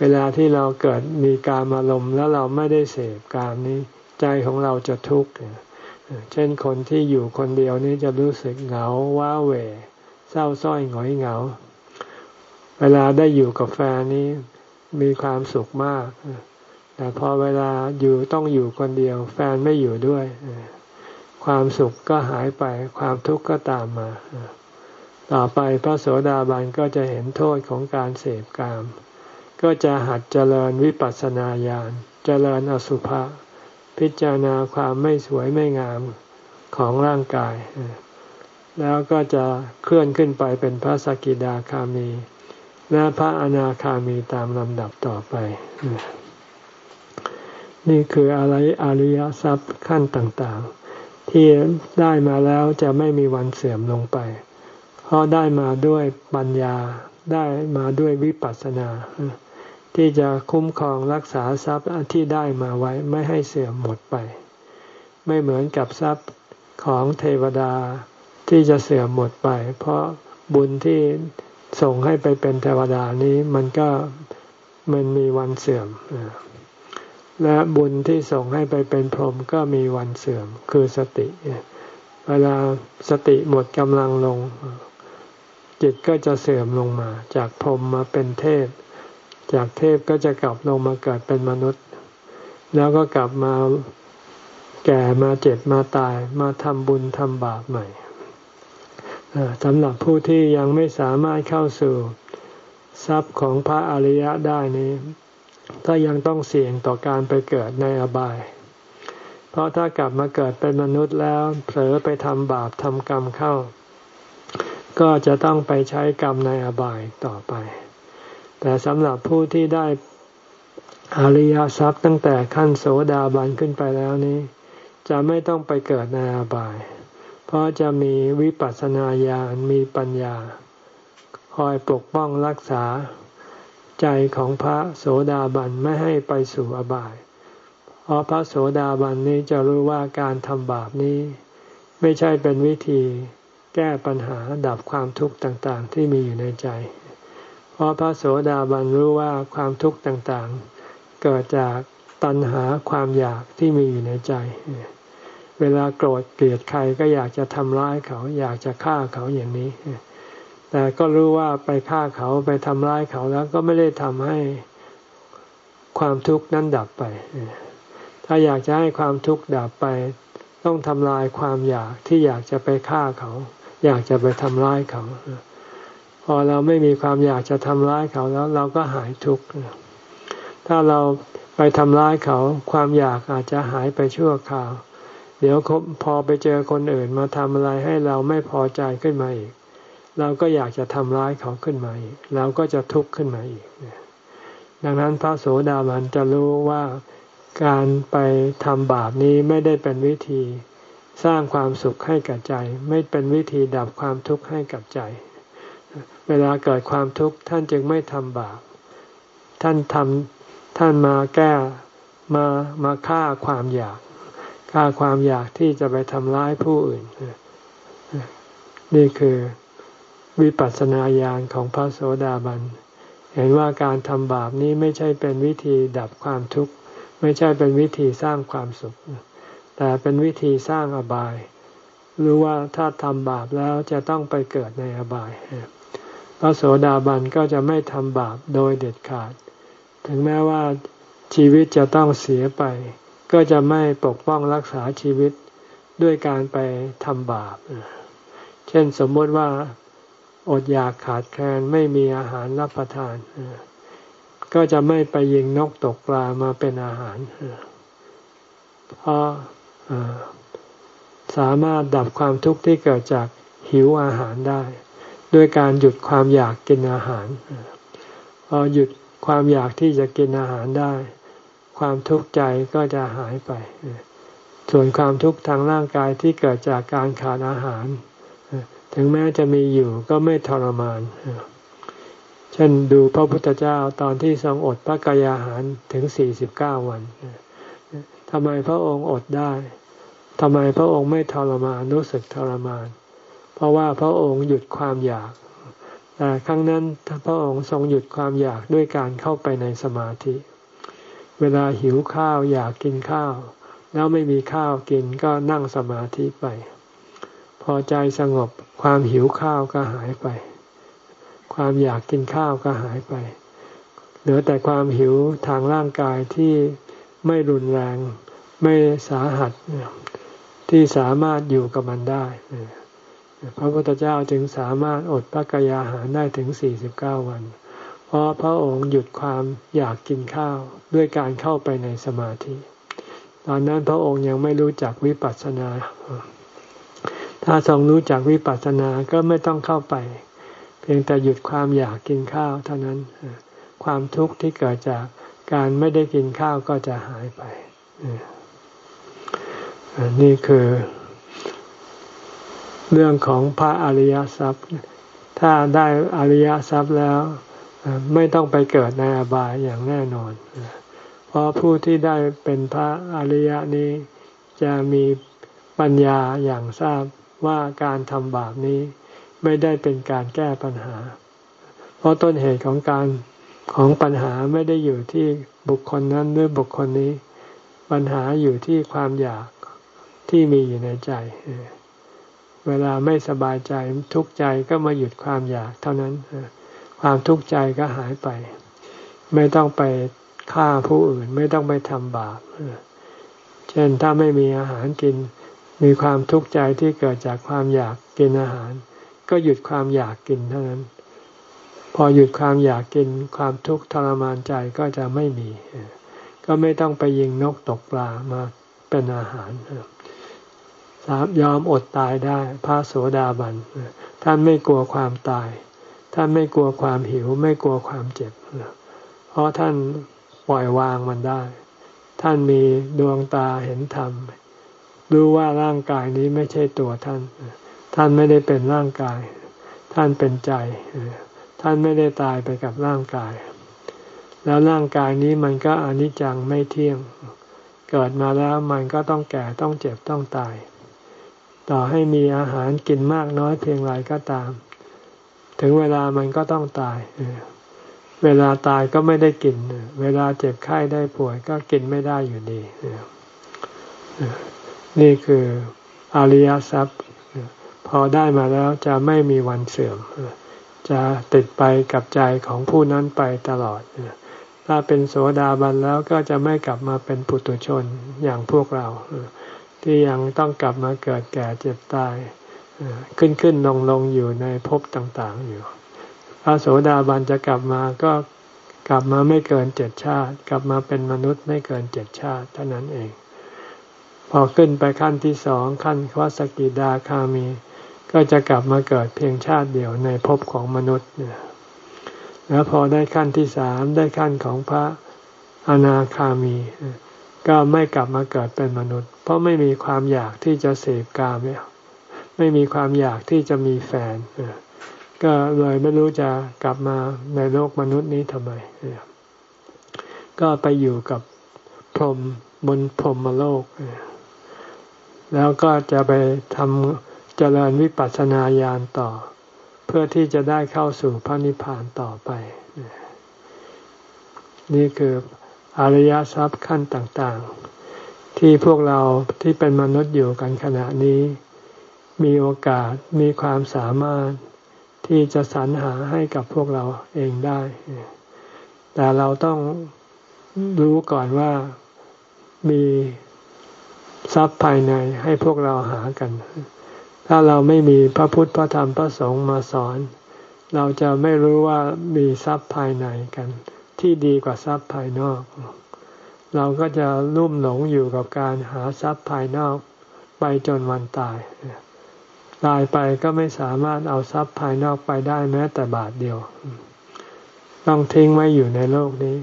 เวลาที่เราเกิดมีการอารมณ์แล้วเราไม่ได้เสพกามนี้ ใจของเราจะทุกข์เช่นคนที่อยู่คนเดียวนี้จะรู้สึกเหงาว้าเหวเศร้าส้อยหงอยเหงา เวลาได้อยู่กับแฟนนี้ มีความสุขมาก แต่พอเวลาอยู่ต้องอยู่คนเดียว แฟนไม่อยู่ด้วย ความสุขก็หายไป ความทุกข์ก็ตามมา ต่อไปพระโสดาบันก็จะเห็นโทษของการเสพกาม ก็จะหัดเจริญวิปัสสนาญาณ เจริญอสุภะ พิจารณาความไม่สวยไม่งามของร่างกาย แล้วก็จะเคลื่อนขึ้นไปเป็นพระสกิดาคามี และพระอนาคามีตามลำดับต่อไป นี่คืออะไรอริยทรัพย์ขั้นต่างๆ ที่ได้มาแล้วจะไม่มีวันเสื่อมลงไป เพราะได้มาด้วยปัญญาได้มาด้วยวิปัสสนา ที่จะคุ้มครองรักษาทรัพย์ที่ได้มาไว้ไม่ให้เสื่อมหมดไป ไม่เหมือนกับทรัพย์ของเทวดาที่จะเสื่อมหมดไป เพราะบุญที่ ส่งให้ไปเป็นเทวดานี้มันก็มันมีวันเสื่อม และบุญที่ส่งให้ไปเป็นพรหมก็มีวันเสื่อม คือสติ เวลาสติหมดกำลังลง จิตก็จะเสื่อมลงมา จากพรหมมาเป็นเทพ จากเทพก็จะกลับลงมาเกิดเป็นมนุษย์ แล้วก็กลับมาแก่มาเจ็บมาตายมาทำบุญทำบาปใหม่ สำหรับผู้ที่ยังไม่สามารถเข้าสู่ทรัพย์ของพระอริยะได้นี้ ก็ยังต้องเสี่ยงต่อการไปเกิดในอบาย เพราะถ้ากลับมาเกิดเป็นมนุษย์แล้วเผลอไปทำบาปทำกรรมเข้า ก็จะต้องไปใช้กรรมในอบายต่อไป แต่สำหรับผู้ที่ได้อริยทรัพย์ตั้งแต่ขั้นโสดาบันขึ้นไปแล้วนี้ จะไม่ต้องไปเกิดในอบาย เพราะจะมีวิปัสสนาญาณมีปัญญา คอยปกป้องรักษา ใจของพระโสดาบันไม่ให้ไปสู่อบาย เพราะพระโสดาบันนี้จะรู้ว่าการทำบาปนี้ ไม่ใช่เป็นวิธีแก้ปัญหาดับความทุกข์ต่างๆ ที่มีอยู่ในใจ เพราะพระโสดาบันรู้ว่าความทุกข์ต่างๆ เกิดจากตัณหาความอยากที่มีอยู่ในใจ เวลาโกรธเกลียดใครก็อยากจะทำร้ายเขา อยากจะฆ่าเขาอย่างนี้ แต่ก็รู้ว่าไปฆ่าเขาไปทำร้ายเขาแล้วก็ไม่ได้ทำให้ความทุกข์นั้นดับไป ถ้าอยากจะให้ความทุกข์ดับไป ต้องทำลายความอยากที่อยากจะไปฆ่าเขา อยากจะไปทำร้ายเขา พอเราไม่มีความอยากจะทำร้ายเขาแล้ว เราก็หายทุกข์ ถ้าเราไปทำร้ายเขา ความอยากอาจจะหายไปชั่วคราว เดี๋ยวพอไปเจอคนอื่นมาทำอะไรให้เราไม่พอใจขึ้นมาอีก เราก็อยากจะทำร้ายเขาขึ้นมาอีก เราก็จะทุกข์ขึ้นมาอีก ดังนั้นพระโสดาบันจะรู้ว่าการไปทำบาปนี้ไม่ได้เป็นวิธีสร้างความสุขให้กับใจ ไม่เป็นวิธีดับความทุกข์ให้กับใจ เวลาเกิดความทุกข์ท่านจึงไม่ทำบาป ท่านทำท่านมาแก้มามาฆ่าความอยาก ฆ่าความอยากที่จะไปทำร้ายผู้อื่น นี่คือวิปัสสนาญาณของพระโสดาบัน เห็นว่าการทำบาปนี้ไม่ใช่เป็นวิธีดับความทุกข์ ไม่ใช่เป็นวิธีสร้างความสุข แต่เป็นวิธีสร้างอบาย รู้ว่าถ้าทำบาปแล้วจะต้องไปเกิดในอบาย พระโสดาบันก็จะไม่ทำบาปโดยเด็ดขาด ถึงแม้ว่าชีวิตจะต้องเสียไป ก็จะไม่ปกป้องรักษาชีวิตด้วยการไปทำบาป เช่นสมมติว่าอดอยากขาดแคลนไม่มีอาหารรับประทาน ก็จะไม่ไปยิงนกตกปลามาเป็นอาหาร เพราะสามารถดับความทุกข์ที่เกิดจากหิวอาหารได้ ด้วยการหยุดความอยากกินอาหารพอหยุดความอยากที่จะกินอาหารได้ ความทุกข์ใจก็จะหายไป ส่วนความทุกข์ทางร่างกายที่เกิดจากการขาดอาหาร ถึงแม้จะมีอยู่ก็ไม่ทรมาน เช่นดูพระพุทธเจ้าตอนที่ทรงอดพระกายอาหารถึงสี่สิบเก้าวันทำไมพระองค์อดได้ทำไมพระองค์ไม่ทรมานรู้สึกทรมาน เพราะว่าพระองค์หยุดความอยากแต่ครั้งนั้นพระองค์ทรงหยุดความอยากด้วยการเข้าไปในสมาธิ เวลาหิวข้าวอยากกินข้าว แล้วไม่มีข้าวกินก็นั่งสมาธิไป พอใจสงบความหิวข้าวก็หายไป ความอยากกินข้าวก็หายไป เหลือแต่ความหิวทางร่างกายที่ไม่รุนแรงไม่สาหัสที่สามารถอยู่กับมันได้พระพุทธเจ้าจึงสามารถอดพระกายาหารได้ถึงสี่สิบเก้าวัน เพราะพระองค์หยุดความอยากกินข้าวด้วยการเข้าไปในสมาธิ ตอนนั้นพระองค์ยังไม่รู้จักวิปัสสนา ถ้าทรงรู้จักวิปัสสนาก็ไม่ต้องเข้าไป เพียงแต่หยุดความอยากกินข้าวเท่านั้น ความทุกข์ที่เกิดจากการไม่ได้กินข้าวก็จะหายไป นี่คือเรื่องของพระอริยทรัพย์ ถ้าได้อริยทรัพย์แล้ว ไม่ต้องไปเกิดในอบายอย่างแน่นอน เพราะผู้ที่ได้เป็นพระอริยนี้ จะมีปัญญาอย่างทราบว่าการทำบาปนี้ไม่ได้เป็นการแก้ปัญหา เพราะต้นเหตุของการของปัญหาไม่ได้อยู่ที่บุคคลนั้นหรือบุคคลนี้ ปัญหาอยู่ที่ความอยากที่มีอยู่ในใจ เวลาไม่สบายใจทุกข์ใจก็มาหยุดความอยากเท่านั้น ความทุกข์ใจก็หายไป ไม่ต้องไปฆ่าผู้อื่น ไม่ต้องไปทำบาปเช่นถ้าไม่มีอาหารกิน มีความทุกข์ใจที่เกิดจากความอยากกินอาหาร ก็หยุดความอยากกินเท่านั้น พอหยุดความอยากกิน ความทุกข์ทรมานใจก็จะไม่มี ก็ไม่ต้องไปยิงนกตกปลามาเป็นอาหารสามยอมอดตายได้ พระโสดาบันท่านไม่กลัวความตาย ท่านไม่กลัวความหิว ไม่กลัวความเจ็บ เพราะท่านปล่อยวางมันได้ ท่านมีดวงตาเห็นธรรม รู้ว่าร่างกายนี้ไม่ใช่ตัวท่าน ท่านไม่ได้เป็นร่างกาย ท่านเป็นใจ ท่านไม่ได้ตายไปกับร่างกาย แล้วร่างกายนี้มันก็อนิจจังไม่เที่ยง เกิดมาแล้วมันก็ต้องแก่ต้องเจ็บต้องตาย ต่อให้มีอาหารกินมากน้อยเพียงไรก็ตาม ถึงเวลามันก็ต้องตาย เวลาตายก็ไม่ได้กิน เวลาเจ็บไข้ได้ป่วยก็กินไม่ได้อยู่ดี นี่คืออริยทรัพย์ พอได้มาแล้วจะไม่มีวันเสื่อม จะติดไปกับใจของผู้นั้นไปตลอด ถ้าเป็นโสดาบันแล้วก็จะไม่กลับมาเป็นปุตุชนอย่างพวกเรา ที่ยังต้องกลับมาเกิดแก่เจ็บตาย ขึ้นขึ้นลงลงอยู่ในภพต่างๆอยู่ พระโสดาบันจะกลับมาก็กลับมาไม่เกินเจ็ดชาติ กลับมาเป็นมนุษย์ไม่เกินเจ็ดชาติ เท่านั้นเอง พอขึ้นไปขั้นที่สองขั้นวัสกิดาคามี ก็จะกลับมาเกิดเพียงชาติเดียวในภพของมนุษย์แล้วพอได้ขั้นที่สามได้ขั้นของพระอนาคามี ก็ไม่กลับมาเกิดเป็นมนุษย์ เพราะไม่มีความอยากที่จะเสพกาม ไม่มีความอยากที่จะมีแฟนก็เลยไม่รู้จะกลับมาในโลกมนุษย์นี้ทำไมก็ไปอยู่กับพรหมบนพรหมโลก แล้วก็จะไปทำเจริญวิปัสสนาญาณต่อ เพื่อที่จะได้เข้าสู่พระนิพพานต่อไป นี่คืออริยทรัพย์ขั้นต่างๆ ที่พวกเราที่เป็นมนุษย์อยู่กันขณะนี้ มีโอกาสมีความสามารถที่จะสรรหาให้กับพวกเราเองได้ แต่เราต้องรู้ก่อนว่ามีทรัพย์ภายในให้พวกเราหากัน ถ้าเราไม่มีพระพุทธพระธรรมพระสงฆ์มาสอน เราจะไม่รู้ว่ามีทรัพย์ภายในกัน ที่ดีกว่าทรัพย์ภายนอก เราก็จะลุ่มหลงอยู่กับการหาทรัพย์ภายนอกไปจนวันตาย ตายไปก็ไม่สามารถเอาทรัพย์ภายนอกไปได้แม้แต่บาทเดียว ต้องทิ้งไว้อยู่ในโลกนี้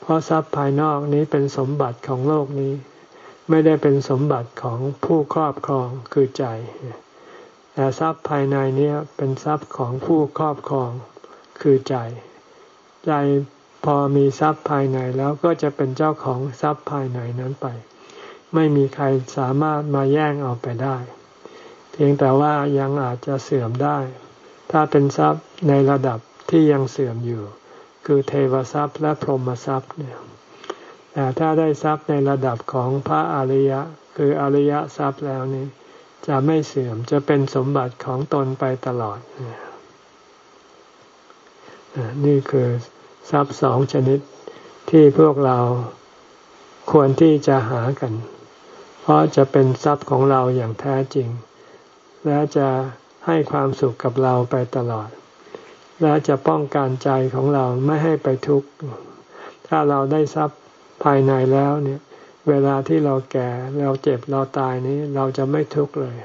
เพราะทรัพย์ภายนอกนี้เป็นสมบัติของโลกนี้ ไม่ได้เป็นสมบัติของผู้ครอบครองคือใจ แต่ทรัพย์ภายในนี้เป็นทรัพย์ของผู้ครอบครองคือใจ ใจพอมีทรัพย์ภายในแล้วก็จะเป็นเจ้าของทรัพย์ภายในนั้นไป ไม่มีใครสามารถมาแย่งเอาไปได้ พียงแต่ว่ายังอาจจะเสื่อมได้ ถ้าเป็นทรัพย์ในระดับที่ยังเสื่อมอยู่ คือเทวทรัพย์และพรหมทรัพย์เนี่ยแต่ถ้าได้ทรัพย์ในระดับของพระอริยะ คืออริยทรัพย์แล้วนี้ จะไม่เสื่อมจะเป็นสมบัติของตนไปตลอด นี่คือทรัพย์สองชนิดที่พวกเราควรที่จะหากัน เพราะจะเป็นทรัพย์ของเราอย่างแท้จริง และจะให้ความสุขกับเราไปตลอด และจะป้องกันใจของเราไม่ให้ไปทุกข์ ถ้าเราได้ทรัพย์ภายในแล้วเนี่ย เวลาที่เราแก่เราเจ็บเราตายนี้เราจะไม่ทุกข์เลย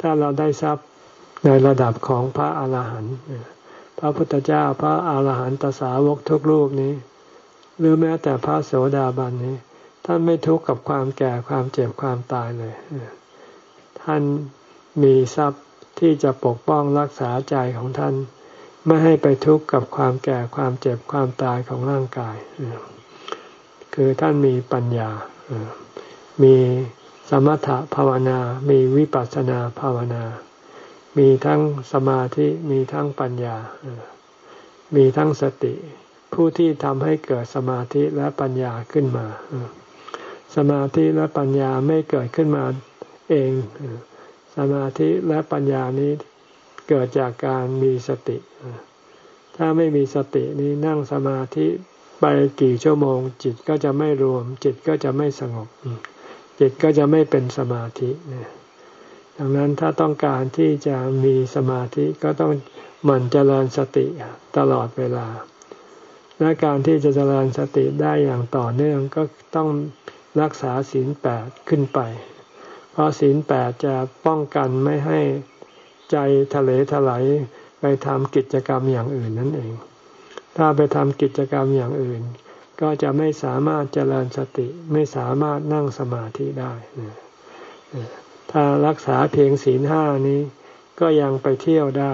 ถ้าเราได้ทรัพย์ในระดับของพระอาหารหันต์พระพุทธเจ้าพระอาหารหันตสาวกทุกรูปนี้ หรือแม้แต่พระโสดาบันนี้ ท่านไม่ทุกข์กับความแก่ความเจ็บความตายเลยท่าน มีทรัพย์ที่จะปกป้องรักษาใจของท่าน ไม่ให้ไปทุกข์กับความแก่ความเจ็บความตายของร่างกาย คือท่านมีปัญญา มีสมถะภาวนา มีวิปัสสนาภาวนา มีทั้งสมาธิ มีทั้งปัญญา มีทั้งสติ ผู้ที่ทำให้เกิดสมาธิและปัญญาขึ้นมา สมาธิและปัญญาไม่เกิดขึ้นมาเอง มาธิและปัญญานี้เกิดจากการมีสติ ถ้าไม่มีสตินี้นั่งสมาธิไปกี่ชั่วโมง จิตก็จะไม่รวม จิตก็จะไม่สงบ จิตก็จะไม่เป็นสมาธิดังนั้นถ้าต้องการที่จะมีสมาธิก็ต้องหมั่นเจริญสติตลอดเวลา และการที่จะเจริญสติได้อย่างต่อเนื่องก็ต้องรักษาศีลแปดขึ้นไป เพราะศีลแปดจะป้องกันไม่ให้ใจทะเลถลายไปทำกิจกรรมอย่างอื่นนั่นเอง ถ้าไปทำกิจกรรมอย่างอื่น ก็จะไม่สามารถเจริญสติไม่สามารถนั่งสมาธิได้ถ้ารักษาเพียงศีลห้านี้ ก็ยังไปเที่ยวได้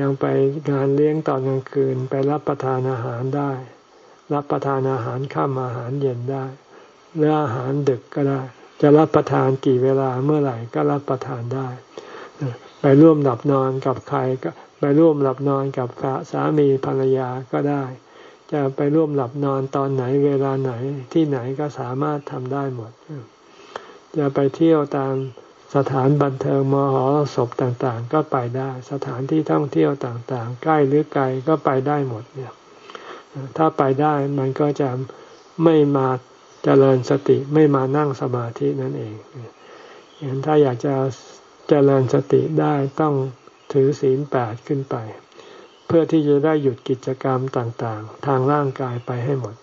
ยังไปงานเลี้ยงตอนกลางคืนไปรับประทานอาหารได้ รับประทานอาหารข้ามอาหารเย็นได้หรืออาหารดึกก็ได้ จะรับประทานกี่เวลาเมื่อไหร่ก็รับประทานได้ ไปร่วมหลับนอนกับใครก็ไปร่วมหลับนอนกับสามีภรรยาก็ได้ จะไปร่วมหลับนอนตอนไหนเวลาไหนที่ไหนก็สามารถทำได้หมด จะไปเที่ยวตามสถานบันเทิงมหรสพต่างๆ ก็ไปได้ สถานที่ท่องเที่ยวต่างๆ ใกล้หรือไกลก็ไปได้หมดเนี่ยถ้าไปได้มันก็จะไม่มา เจริญสติไม่มานั่งสมาธินั่นเองอย่างถ้าอยากจะเจริญสติได้ต้องถือศีลแปดขึ้นไป เพื่อที่จะได้หยุดกิจกรรมต่างๆ ทางร่างกายไปให้หมด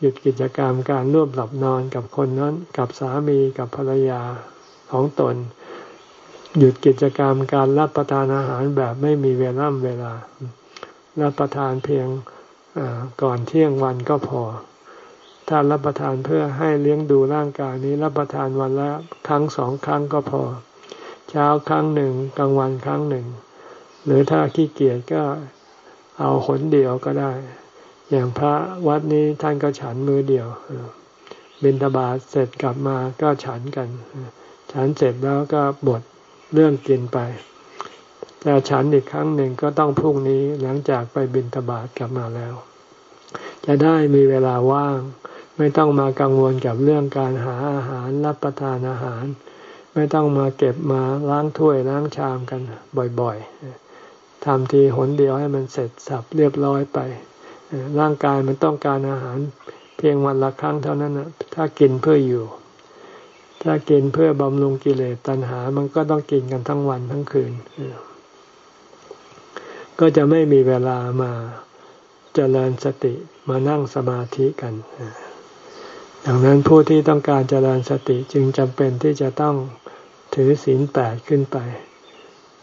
หยุดกิจกรรมการร่วมหลับนอนกับคนนั้นกับสามีกับภรรยาของตน หยุดกิจกรรมการรับประทานอาหารแบบไม่มีเวลาเวลา รับประทานเพียงก่อนเที่ยงวันก็พอ ถ้ารับประทานเพื่อให้เลี้ยงดูร่างกายนี้รับประทานวันละครั้งสองครั้งก็พอ เช้าครั้งหนึ่งกลางวันครั้งหนึ่ง หรือถ้าขี้เกียจก็เอาหนเดียวก็ได้ อย่างพระวัดนี้ท่านก็ฉันมือเดียวบิณฑบาตเสร็จกลับมาก็ฉันกัน ฉันเสร็จแล้วก็บดเรื่องกินไปแต่ฉันอีกครั้งหนึ่งก็ต้องพรุ่งนี้หลังจากไปบิณฑบาตกลับมาแล้ว จะได้มีเวลาว่าง ไม่ต้องมากังวลกับเรื่องการหาอาหารรับประทานอาหาร ไม่ต้องมาเก็บมาล้างถ้วยล้างชามกันบ่อยๆทำทีหนเดียวให้มันเสร็จสับเรียบร้อยไป ร่างกายมันต้องการอาหารเพียงวันละครั้งเท่านั้นนะถ้ากินเพื่ออยู่ ถ้ากินเพื่อบำรุงกิเลสตัณหา มันก็ต้องกินกันทั้งวันทั้งคืน ก็จะไม่มีเวลามาเจริญสติมานั่งสมาธิกัน ดังนั้นผู้ที่ต้องการเจริญสติจึงจำเป็นที่จะต้องถือศีลแปดขึ้นไป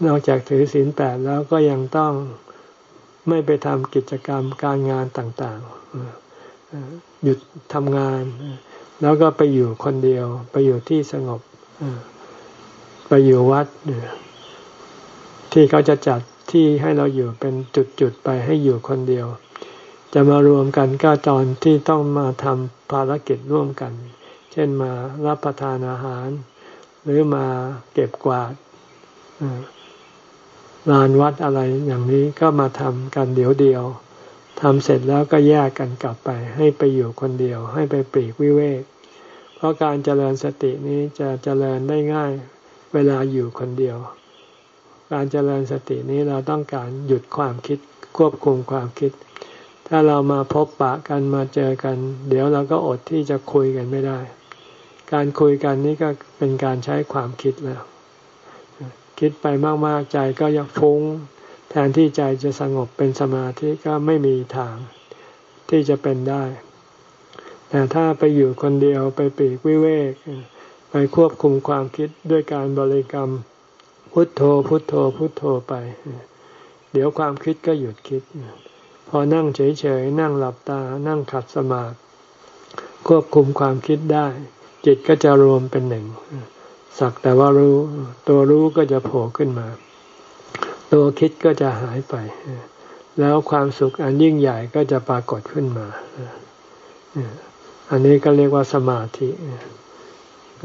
นอกจากถือศีลแปดแล้วก็ยังต้องไม่ไปทำกิจกรรมการงานต่างๆ หยุดทำงาน แล้วก็ไปอยู่คนเดียว ไปอยู่ที่สงบ ไปอยู่วัด ที่เขาจะจัดที่ให้เราอยู่เป็นจุดๆไปให้อยู่คนเดียว จะมารวมกันก็ตอนที่ต้องมาทำ ภารกิจร่วมกัน เช่นมารับประทานอาหาร หรือมาเก็บกวาดลานวัดอะไรอย่างนี้ก็มาทำกันเดี๋ยวเดียวทำเสร็จแล้วก็แยกกันกลับไป ให้ไปอยู่คนเดียว ให้ไปปลีกวิเวก เพราะการเจริญสตินี้จะเจริญได้ง่าย เวลาอยู่คนเดียว การเจริญสตินี้เราต้องการหยุดความคิดควบคุมความคิด ถ้าเรามาพบปะกันมาเจอกัน เดี๋ยวเราก็อดที่จะคุยกันไม่ได้ การคุยกันนี้ก็เป็นการใช้ความคิดแล้ว คิดไปมากๆใจก็ยังฟุ้ง แทนที่ใจจะสงบเป็นสมาธิก็ไม่มีทางที่จะเป็นได้ แต่ถ้าไปอยู่คนเดียวไปปีกวิเวก ไปควบคุมความคิดด้วยการบริกรรมพุทโธพุทโธพุทโธไป เดี๋ยวความคิดก็หยุดคิด พอนั่งเฉยๆนั่งหลับตา นั่งขัดสมาธิควบคุมความคิดได้ จิตก็จะรวมเป็นหนึ่ง สักแต่ว่ารู้ ตัวรู้ก็จะโผล่ขึ้นมา ตัวคิดก็จะหายไป แล้วความสุขอันยิ่งใหญ่ก็จะปรากฏขึ้นมา อันนี้ก็เรียกว่าสมาธิ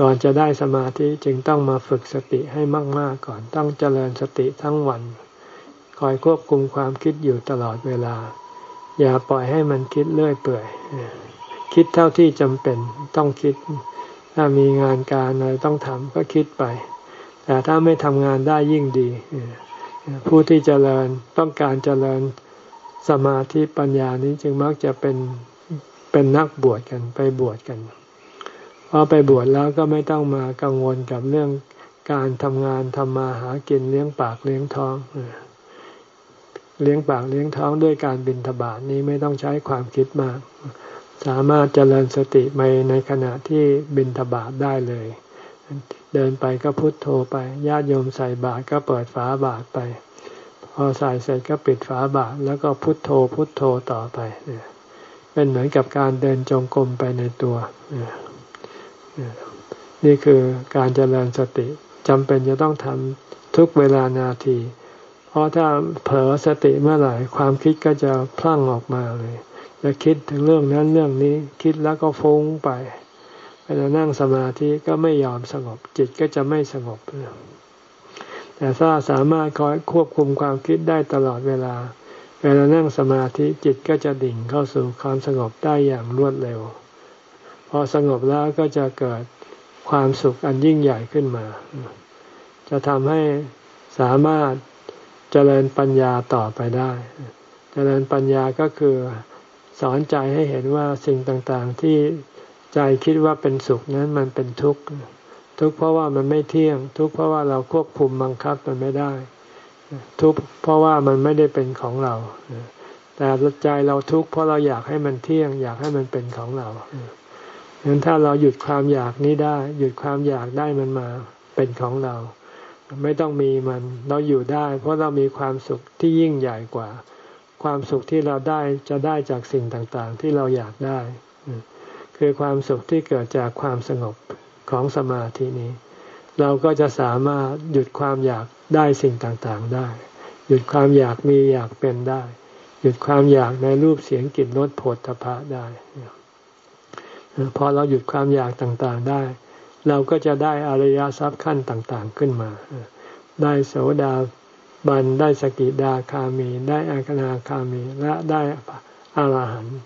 ก่อนจะได้สมาธิจึงต้องมาฝึกสติให้มาก ๆ ก่อน ต้องเจริญสติทั้งวัน คอยควบคุมความคิดอยู่ตลอดเวลา อย่าปล่อยให้มันคิดเลื่อยเปื่อย คิดเท่าที่จำเป็นต้องคิด ถ้ามีงานการอะไรต้องทำก็คิดไป แต่ถ้าไม่ทำงานได้ยิ่งดี ผู้ที่เจริญต้องการเจริญสมาธิปัญญานี้จึงมักจะเป็นเป็นนักบวชกันไปบวชกันพอไปบวชแล้วก็ไม่ต้องมากังวลกับเรื่องการทำงานทำมาหากินเลี้ยงปากเลี้ยงท้องเเลี้ยงปากเลี้ยงท้องด้วยการบินทบาทนี้ไม่ต้องใช้ความคิดมาก สามารถเจริญสติไปในขณะที่บินทบาทได้เลย เดินไปก็พุโทโธไปญาติโยมใส่บาตรก็เปิดฝาบาตรไป พอใส่เสร็จก็ปิดฝาบาตรแล้วก็พุโทโธพุโทโธต่อไปเป็นเหมือนกับการเดินจงกรมไปในตัวนี่คือการเจริญสติจำเป็นจะต้องทำทุกเวลานาที เพราะถ้าเผลอสติเมื่อไหร่ความคิดก็จะพลั่งออกมาเลย จะคิดถึงเรื่องนั้นเรื่องนี้คิดแล้วก็ฟุ้งไปเวลานั่งสมาธิก็ไม่ยอมสงบ จิตก็จะไม่สงบแต่ถ้าสามารถคอยควบคุมความคิดได้ตลอดเวลา เวลานั่งสมาธิจิตก็จะดิ่งเข้าสู่ความสงบได้อย่างรวดเร็ว พอสงบแล้วก็จะเกิดความสุขอันยิ่งใหญ่ขึ้นมา จะทำให้สามารถ เจริญปัญญาต่อไปได้ เจริญปัญญาก็คือสอนใจให้เห็นว่าสิ่งต่างๆที่ใจคิดว่าเป็นสุขนั้นมันเป็นทุกข์ ทุกข์เพราะว่ามันไม่เที่ยง ทุกข์เพราะว่าเราควบคุมบังคับมันไม่ได้ ทุกข์เพราะว่ามันไม่ได้เป็นของเรา แต่ใจเราทุกข์เพราะเราอยากให้มันเที่ยง อยากให้มันเป็นของเราดังนั้นถ้าเราหยุดความอยากนี้ได้ หยุดความอยากได้มันมาเป็นของเรา ไม่ต้องมีมันเราอยู่ได้ เพราะเรามีความสุขที่ยิ่งใหญ่กว่า ความสุขที่เราได้จะได้จากสิ่งต่างๆ ที่เราอยากได้ คือความสุขที่เกิดจากความสงบของสมาธินี้ เราก็จะสามารถหยุดความอยากได้สิ่งต่างๆได้ หยุดความอยากมีอยากเป็นได้ หยุดความอยากในรูปเสียงกลิ่นรสผลทพะได้พอเราหยุดความอยากต่างๆได้ เราก็จะได้อริยทรัพย์ขั้นต่างๆขึ้นมา ได้โสดาบันได้สกิดาคามี ได้อาคนาคามี และได้อรหันต์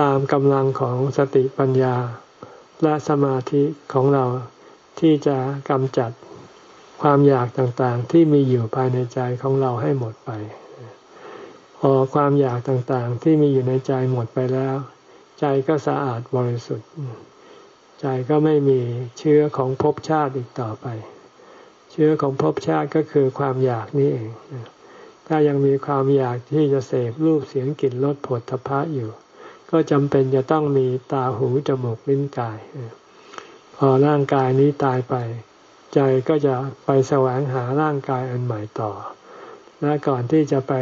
ตามกำลังของสติปัญญา และสมาธิของเราที่จะกำจัดความอยากต่างๆ ที่มีอยู่ภายในใจของเราให้หมดไป พอความอยากต่างๆ ที่มีอยู่ในใจหมดไปแล้ว ใจก็สะอาดบริสุทธิ์ ใจก็ไม่มีเชื้อของภพชาติอีกต่อไป เชื้อของภพชาติก็คือความอยากนี่เองถ้ายังมีความอยากที่จะเสพรูปเสียงกลิ่นรสผลทพะอยู่ ก็จำเป็นจะต้องมีตาหูจมูกลิ้นกาย พอร่างกายนี้ตายไป ใจก็จะไปแสวงหาร่างกายอันใหม่ต่อ และก่อนที่จะไป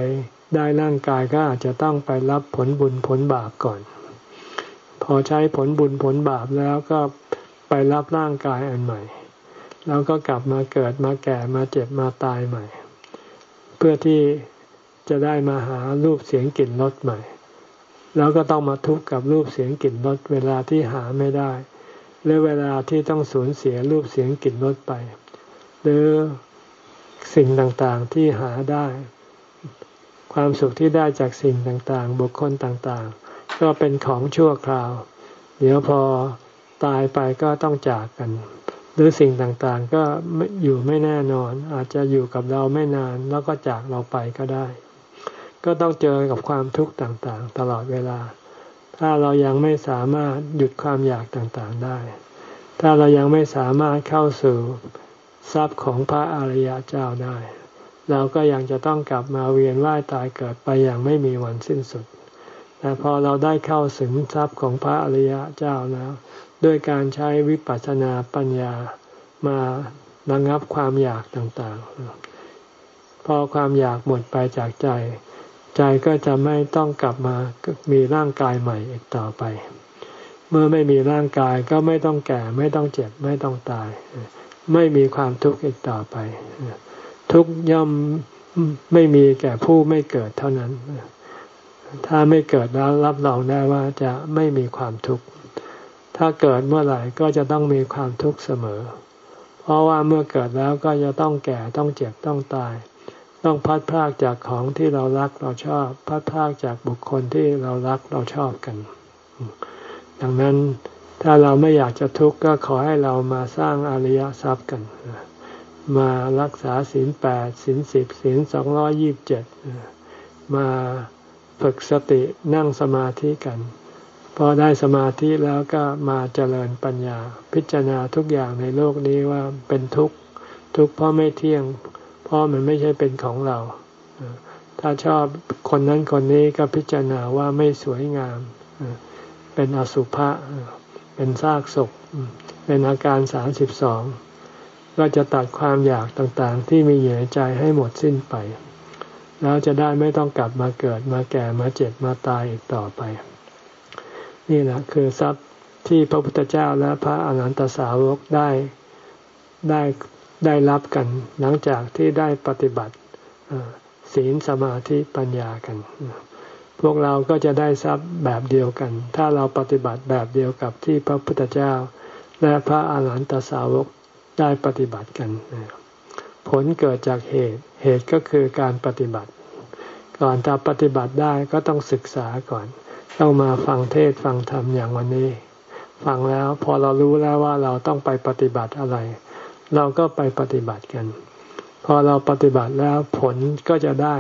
ได้ร่างกายก็อาจจะต้องไปรับผลบุญผลบาปก่อน อใช้ผลบุญผลบาปแล้วก็ไปรับร่างกายอันใหม่ แล้วก็กลับมาเกิดมาแก่มาเจ็บมาตายใหม่ เพื่อที่จะได้มาหารูปเสียงกลิ่นรสใหม่ แล้วก็ต้องมาทุกข์กับรูปเสียงกลิ่นรสเวลาที่หาไม่ได้ หรือเวลาที่ต้องสูญเสียรูปเสียงกลิ่นรสไป หรือสิ่งต่างๆที่หาได้ ความสุขที่ได้จากสิ่งต่างๆ บุคคลต่างๆ ก็เป็นของชั่วคราว เดี๋ยวพอตายไปก็ต้องจากกัน หรือสิ่งต่างๆก็อยู่ไม่แน่นอน อาจจะอยู่กับเราไม่นานแล้วก็จากเราไปก็ได้ ก็ต้องเจอกับความทุกข์ต่างๆ ตลอดเวลา ถ้าเรายังไม่สามารถหยุดความอยากต่างๆได้ ถ้าเรายังไม่สามารถเข้าสู่ทรัพย์ของพระอริยเจ้าได้ เราก็ยังจะต้องกลับมาเวียนว่ายตายเกิดไปอย่างไม่มีวันสิ้นสุด แต่พอเราได้เข้าถึงทรัพย์ของพระอริยเจ้าแล้ว ด้วยการใช้วิปัสสนาปัญญามาระงับความอยากต่างๆ พอความอยากหมดไปจากใจ ใจก็จะไม่ต้องกลับมามีร่างกายใหม่อีกต่อไป เมื่อไม่มีร่างกายก็ไม่ต้องแก่ ไม่ต้องเจ็บ ไม่ต้องตาย ไม่มีความทุกข์อีกต่อไป ทุกย่อมไม่มีแก่ผู้ไม่เกิดเท่านั้น ถ้าไม่เกิดแล้วรับรองได้ว่าจะไม่มีความทุกข์ ถ้าเกิดเมื่อไหร่ก็จะต้องมีความทุกข์เสมอ เพราะว่าเมื่อเกิดแล้วก็จะต้องแก่ต้องเจ็บต้องตาย ต้องพัดพากจากของที่เรารักเราชอบ พัดพากจากบุคคลที่เรารักเราชอบกัน ดังนั้นถ้าเราไม่อยากจะทุกข์ก็ขอให้เรามาสร้างอริยทรัพย์กัน มารักษาศีลแปดศีลสิบศีลสองร้อยี่บเจ็ดมา ฝึกสตินั่งสมาธิกันพอได้สมาธิแล้วก็มาเจริญปัญญา พิจารณาทุกอย่างในโลกนี้ว่าเป็นทุกข์ทุกข์เพราะไม่เที่ยง เพราะมันไม่ใช่เป็นของเรา ถ้าชอบคนนั้นคนนี้ก็พิจารณาว่าไม่สวยงาม เป็นอสุภะเป็นซากศพเป็นอาการสามสิบสองก็จะตัดความอยากต่างๆ ที่มีอยู่ในใจให้หมดสิ้นไป แล้วจะได้ไม่ต้องกลับมาเกิดมาแก่มาเจ็บมาตายอีกต่อไป นี่แหละคือทรัพย์ที่พระพุทธเจ้าและพระอรหันตสาวกได้ได้ได้รับกัน หลังจากที่ได้ปฏิบัติศีลสมาธิปัญญากัน พวกเราก็จะได้ทรัพย์แบบเดียวกัน ถ้าเราปฏิบัติแบบเดียวกับที่พระพุทธเจ้า และพระอาหารหันตสาวกได้ปฏิบัติกัน ผลเกิดจากเหตุ เหตุก็คือการปฏิบัติ ก่อนจะปฏิบัติได้ก็ต้องศึกษาก่อน ต้องมาฟังเทศฟังธรรมอย่างวันนี้ ฟังแล้วพอเรารู้แล้วว่าเราต้องไปปฏิบัติอะไร เราก็ไปปฏิบัติกัน พอเราปฏิบัติแล้วผลก็จะได้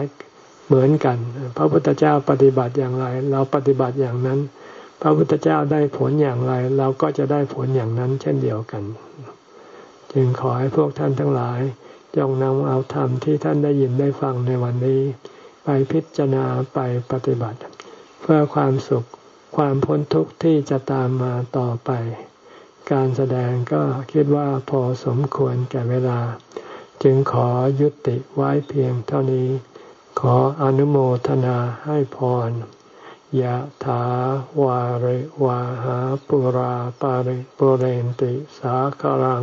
เหมือนกัน พระพุทธเจ้าปฏิบัติอย่างไร เราปฏิบัติอย่างนั้น พระพุทธเจ้าได้ผลอย่างไร เราก็จะได้ผลอย่างนั้น เช่นเดียวกัน จึงขอให้พวกท่านทั้งหลาย จงนำเอาธรรมที่ท่านได้ยินได้ฟังในวันนี้ ไปพิจารณาไปปฏิบัติ เพื่อความสุขความพ้นทุกข์ที่จะตามมาต่อไป การแสดงก็คิดว่าพอสมควรแก่เวลา จึงขอยุติไว้เพียงเท่านี้ ขออนุโมทนาให้พรยะถาวาริวาหาปุราปาริปุเรนติสาคารัง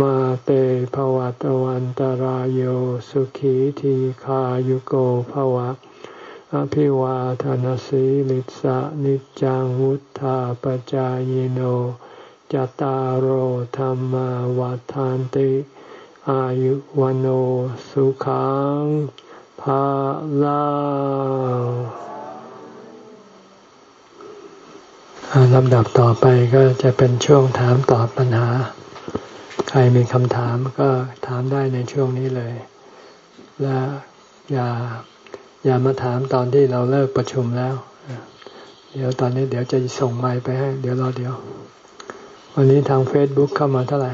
มาเตภวัตวันตารโยสุขีทีขายุโกภวะ อภิวาทานสีลิสะนิจังวุธาปจายโนจตารโหธรรมวาทานติ อายุวันโอสุขังภาลาลำดับต่อไปก็จะเป็นช่วงถามตอบปัญหา ใครมีคำถามก็ถามได้ในช่วงนี้เลย และอย่าอย่ามาถามตอนที่เราเลิกประชุมแล้ว เดี๋ยวตอนนี้เดี๋ยวจะส่งไมค์ไปให้ เดี๋ยวรอเดี๋ยว วันนี้ทางเฟซบุ๊กเข้ามาเท่าไหร่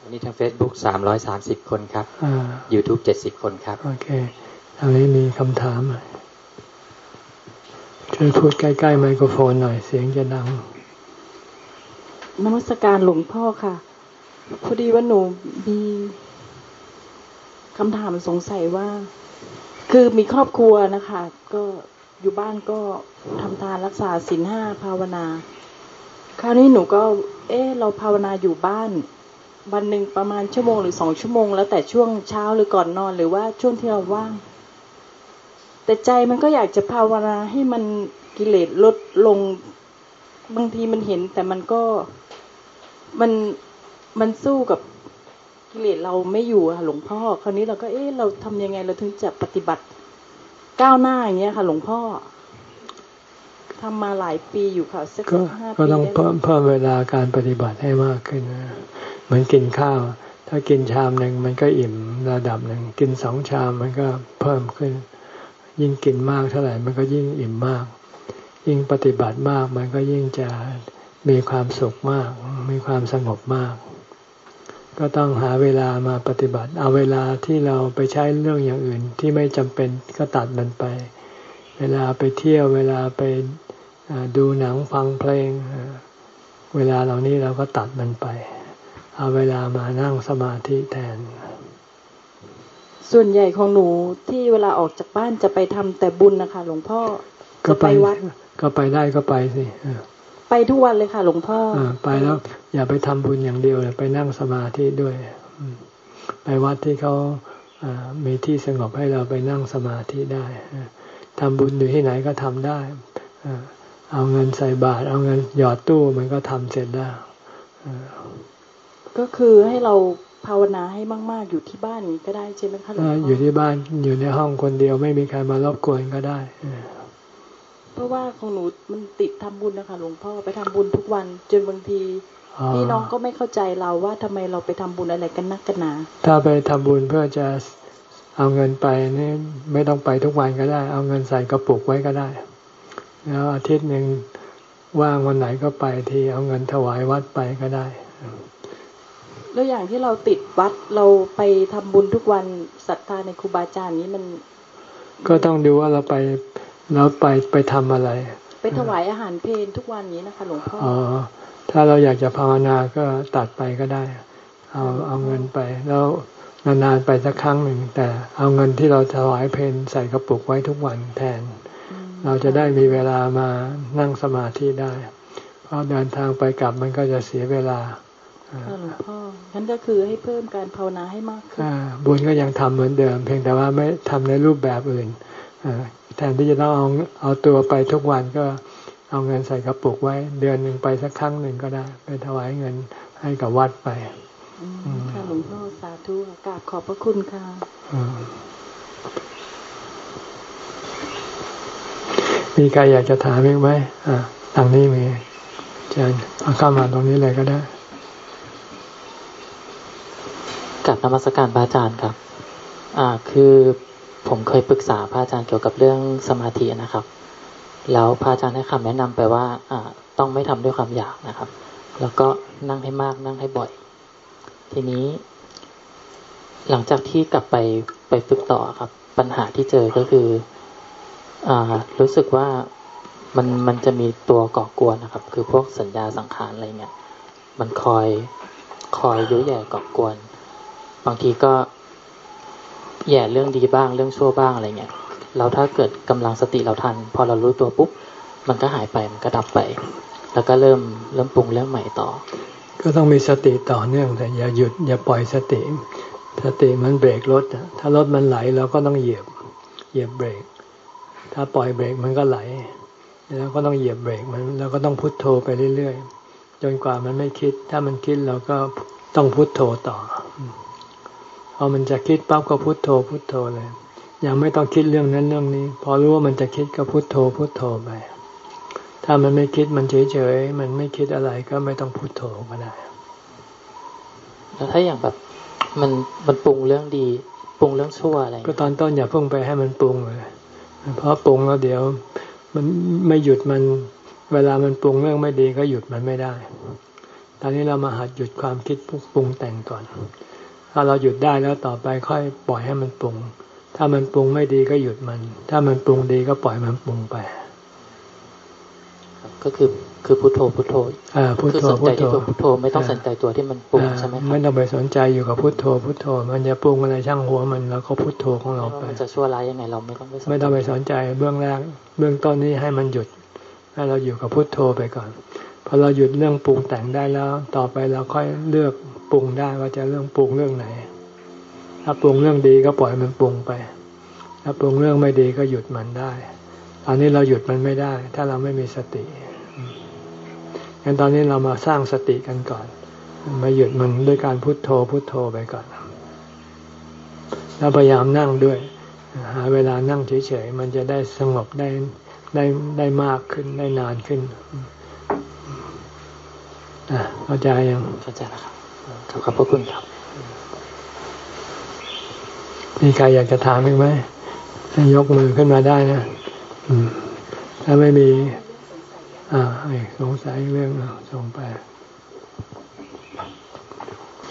วันนี้ทางเฟซบุ๊กสามร้อยสามสิบคนครับยูทูบเจ็ดสิบคนครับ โอเค ทางนี้มีคำถาม ช่วยพูดใกล้ ๆ ไมโครโฟนหน่อยเสียงจะดังนมัสการหลวงพ่อค่ะ พอดีว่าหนูมีคำถามสงสัยว่า คือมีครอบครัวนะคะ ก็อยู่บ้านก็ทำทานรักษาศีลห้าภาวนา คราวนี้หนูก็ เออเราภาวนาอยู่บ้าน วันหนึ่งประมาณชั่วโมงหรือสองชั่วโมง แล้วแต่ช่วงเช้าหรือก่อนนอน หรือว่าช่วงที่เราว่าง แต่ใจมันก็อยากจะภาวนาให้มันกิเลสลดลง บางทีมันเห็น แต่มันก็มัน มันสู้กับกิเลสเราไม่อยู่ค่ะหลวงพ่อ คราวนี้เราก็เอ๊ะเราทำยังไงเราถึงจะปฏิบัติก้าวหน้าอย่างเงี้ยค่ะ หลวงพ่อทำมาหลายปีอยู่ค่ะสักห้าปีก็ต้องเพิ่มเพิ่มเวลาการปฏิบัติให้มากขึ้นนะเหมือนกินข้าว ถ้ากินชามหนึ่งมันก็อิ่มระดับหนึ่งกินสองชามมันก็เพิ่มขึ้น ยิ่งกินมากเท่าไหร่มันก็ยิ่งอิ่มมาก ยิ่งปฏิบัติมากมันก็ยิ่งจะมีความสุขมาก มีความสงบมาก ก็ต้องหาเวลามาปฏิบัติ เอาเวลาที่เราไปใช้เรื่องอย่างอื่นที่ไม่จำเป็นก็ตัดมันไป เวลาไปเที่ยวเวลาไปดูหนังฟังเพลง เวลาเหล่านี้เราก็ตัดมันไป เอาเวลามานั่งสมาธิแทน ส่วนใหญ่ของหนูที่เวลาออกจากบ้านจะไปทำแต่บุญนะคะ หลวงพ่อก็ไปวัด ก็ไปได้ก็ไปสิ ไปทุกวันเลยค่ะหลวงพ่ออไปแล้ว อย่าไปทำบุญอย่างเดียวเลยไปนั่งสมาธิด้วย ไปวัดที่เขามีที่สงบให้เราไปนั่งสมาธิได้ทำบุญอยู่ที่ไหนก็ทำได้ เอาเงินใส่บาตรเอาเงินหยอดตู้มันก็ทำเสร็จแล้วก็คือให้เราภาวนาให้มาก ๆ อยู่ที่บ้านนี้ก็ได้ใช่ไหมคะหลวงพ่ออยู่ที่บ้านอยู่ในห้องคนเดียวไม่มีใครมารบกวนก็ได้ เพราะว่าของหนูมันติดทำบุญนะคะหลวงพ่อไปทำบุญทุกวัน จนบางทีพี่น้องก็ไม่เข้าใจเราว่าทำไมเราไปทำบุญอะไรกันนักกันหนา ถ้าไปทำบุญเพื่อจะเอาเงินไปนี่ไม่ต้องไปทุกวันก็ได้ เอาเงินใส่กระปุกไว้ก็ได้ แล้วอาทิตย์หนึ่งว่างวันไหนก็ไปทีเอาเงินถวายวัดไปก็ได้ แล้วอย่างที่เราติดวัดเราไปทำบุญทุกวันศรัทธาในครูบาอาจารย์นี้มัน ก็ต้องดูว่าเราไป แล้วไปไปทำอะไร ไปถวายอาหารเพลทุกวันนี้นะคะหลวงพ่ออ๋อถ้าเราอยากจะภาวนาก็ตัดไปก็ได้ เอาเอาเงินไป แล้วนานๆไปสักครั้งหนึ่งแต่เอาเงินที่เราถวายเพลใส่กระปุกไว้ทุกวันแทน เราจะได้มีเวลามานั่งสมาธิได้ เพราะเดินทางไปกลับมันก็จะเสียเวลาหลวงพ่อนั้นก็คือให้เพิ่มการภาวนาให้มากขึ้นบุญก็ยังทำเหมือนเดิม เพียงแต่ว่าไม่ทำในรูปแบบอื่น แทนที่จะต้องเอาเอาตัวไปทุกวันก็เอาเงินใส่กระปุกไว้ เดือนหนึ่งไปสักครั้งหนึ่งก็ได้ ไปถวายเงินให้กับวัดไปค่ะหลวงพ่อสาธุกราบขอบพระคุณค่ะมีใครอยากจะถามอีกไหมอ่าทางนี้มีเชิญเอาเข้ามาตรงนี้เลยก็ได้กับนมัสการพระอาจารย์ครับ อ่า คือ ผมเคยปรึกษาพระอาจารย์เกี่ยวกับเรื่องสมาธินะครับ แล้วพระอาจารย์ให้คำแนะนำไปว่าอต้องไม่ทำด้วยความอยากนะครับ แล้วก็นั่งให้มากนั่งให้บ่อย ทีนี้ หลังจากที่กลับไปไปฝึกต่อครับ ปัญหาที่เจอก็คืออรู้สึกว่ามันมันจะมีตัวก่อกวนนะครับ คือพวกสัญญาสังขารอะไรเงี้ยมันคอยคอยยุ่ยแย่ก่อกวน บางทีก็ แย่เรื่องดีบ้างเรื่องชั่วบ้างอะไรเงี้ยแล้วถ้าเกิดกำลังสติเราทัน พอเรารู้ตัวปุ๊บมันก็หายไปมันก็ดับไป แล้วก็เริ่มเริ่มปรุงเรื่องใหม่ต่อ ก็ต้องมีสติต่อเนื่องแต่อย่าหยุดอย่าปล่อยสติ สติมันเบรกรถถ้ารถมันไหลเราก็ต้องเหยียบเหยียบเบรก ถ้าปล่อยเบรกมันก็ไหลแล้วก็ต้องเหยียบเบรกมันแล้วก็ต้องพุโทโธไปเรื่อยๆจนกว่ามันไม่คิด ถ้ามันคิดเราก็ต้องพุโทโธต่อ อมันจะคิดปั๊บก็พุโทโธพุโทโธเลย ยังไม่ต้องคิดเรื่องนั้นเรื่องนี้ พอรู้ว่ามันจะคิดก็พุโทโธพุโทโธไป ถ้ามันไม่คิดมันเฉยๆมันไม่คิดอะไรก็ไม่ต้องพุโทโธก็ได้แล้วถ้าอย่างแบบมันมันปรุงเรื่องดีปรุงเรื่องชั่วอะไร ก็ตอนต้นอย่าเพิ่งไปให้มันปรุงเลยเพราะปรุงแล้วเดี๋ยว มันไม่หยุดมันเวลามันปรุงเรื่องไม่ดีก็หยุดมันไม่ได้ ตอนนี้เรามาหัดหยุดความคิดปรุงแต่งก่อน ถ้าเราหยุดได้แล้วต่อไปค่อยปล่อยให้มันปรุง ถ้ามันปรุงไม่ดีก็หยุดมัน ถ้ามันปรุงดีก็ปล่อยมันปรุงไป ก็คือคือพุทโธพุทโธอ่าพุทโธพุทโธพุทโธไม่ต้องสนใจตัวที่มันปรุงใช่ไหมไม่ต้องไปสนใจอยู่กับพุทโธพุทโธ มันจะปรุงอะไรช่างหัวมันแล้วก็พุทโธของเราไปจะชั่วร้ายยังไงเราไม่ต้องไปไม่ต้องไปสนใจเบื้องแรกเบื้องต้นนี้ให้มันหยุด ให้เราอยู่กับพุทโธไปก่อน พอเราหยุดเรื่องปรุงแต่งได้แล้ว ต่อไปเราค่อยเลือกปรุงได้ว่าจะเรื่องปรุงเรื่องไหน ถ้าปรุงเรื่องดีก็ปล่อยมันปรุงไป ถ้าปรุงเรื่องไม่ดีก็หยุดมันได้ตอนนี้เราหยุดมันไม่ได้ ถ้าเราไม่มีสติงั้นตอนนี้เรามาสร้างสติกันก่อน มาหยุดมันด้วยการพุโทโธพุโทโธไปก่อน แล้วพยายามนั่งด้วย หาเวลานั่งเฉยๆ มันจะได้สงบได้ได้ได้มากขึ้นได้นานขึ้น เข้าใจยังเข้าใจแล้วครับขอบพระคุณครับ มีใครอยากจะถามอีกไหมยกมือขึ้นมาได้นะถ้าไม่มี อ่าสงสัยเรื่องส่งไป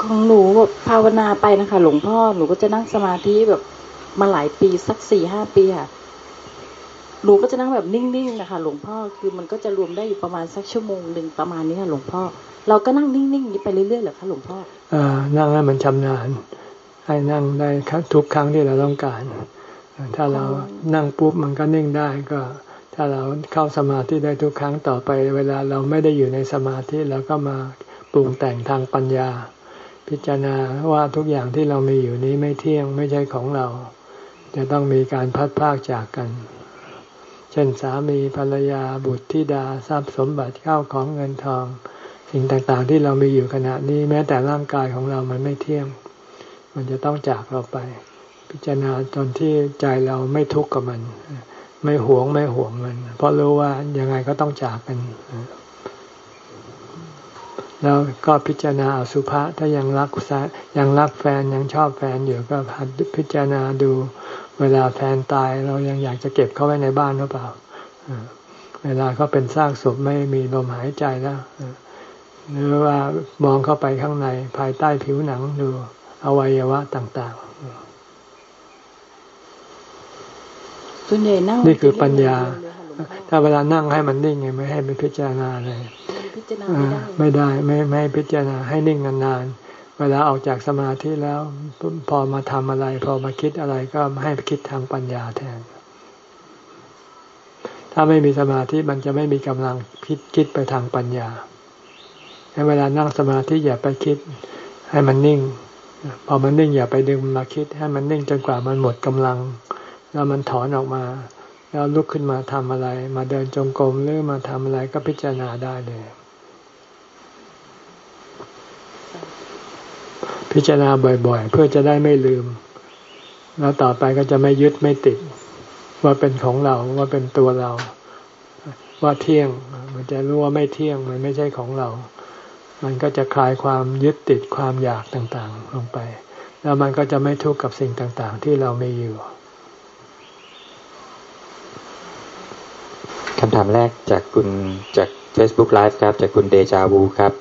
ของหนูภาวนาไปนะคะ หลวงพ่อหนูก็จะนั่งสมาธิแบบมาหลายปีสักสี่ห้าปีค่ะ หนูก็จะนั่งแบบนิ่งๆนะคะหลวงพ่อคือมันก็จะรวมได้อยู่ประมาณสักชั่วโมงหนึ่งประมาณนี้ค่ะหลวงพ่อ เราก็นั่งนิ่งๆอย่างนี้ไปเรื่อยๆเหรอคะหลวงพ่ออ่านั่งให้มันชำนาญ ให้นั่งได้ทุกครั้งที่เราต้องการ ถ้าเรานั่งปุ๊บมันก็นิ่งได้ก็ถ้าเราเข้าสมาธิได้ทุกครั้งต่อไป เวลาเราไม่ได้อยู่ในสมาธิเราก็มาปรุงแต่งทางปัญญา พิจารณาว่าทุกอย่างที่เรามีอยู่นี้ไม่เที่ยงไม่ใช่ของเรา จะต้องมีการพัดพากจากกัน ช่นสามีภรรยาบุตรธิดาทรัพย์สมบัติเข้าของเงินทอง สิ่งต่างๆ ที่เรามีอยู่ขณะนี้แม้แต่ร่างกายของเรามันไม่เที่ยง มันจะต้องจากเราไป พิจารณาจนที่ใจเราไม่ทุกข์กับมัน ไม่หวงไม่หวงมัน เพราะรู้ว่ายังไงก็ต้องจากกันแล้วก็พิจารณาอสุภะถ้ายังรักยังรักแฟนยังชอบแฟนอยู่ก็พิจารณาดู เวลาแฟนตายเรายังอยากจะเก็บเขาไว้ในบ้านหรือเปล่าเวลาเขาเป็นซากศพไม่มีลมหายใจแล้วหรือว่ามองเข้าไปข้างในภายใต้ผิวหนังดูอวัยวะต่างๆส่วนใหญ่นั่งนี่คือปัญญา ถ้าเวลานั่งให้มันนิ่งไงไม่ให้ไปพิจารณาเลยไม่ได้ไม่ไม่พิจารณาให้นิ่งนานๆ เวลาออกจากสมาธิแล้วพอมาทำอะไร พอมาคิดอะไรก็ให้คิดทางปัญญาแทน ถ้าไม่มีสมาธิมันจะไม่มีกำลังคิดคิดไปทางปัญญาให้เวลานั่งสมาธิอย่าไปคิด ให้มันนิ่ง พอมันนิ่งอย่าไปดึงมาคิด ให้มันนิ่งจนกว่ามันหมดกำลัง แล้วมันถอนออกมา แล้วลุกขึ้นมาทำอะไร มาเดินจงกรมหรือมาทำอะไรก็พิจารณาได้เลย พิจารณาบ่อย ๆ เพื่อจะได้ไม่ลืม แล้วต่อไปก็จะไม่ยึดไม่ติด ว่าเป็นของเราว่าเป็นตัวเรา ว่าเที่ยง มันจะรู้ว่าไม่เที่ยงมันไม่ใช่ของเรา มันก็จะคลายความยึดติดความอยากต่างๆ ลงไป แล้วมันก็จะไม่ทุกข์กับสิ่งต่างๆ ที่เราไม่อยู่คำถามแรกจากคุณจาก Facebook Live ครับ จากคุณเดจาวูครับ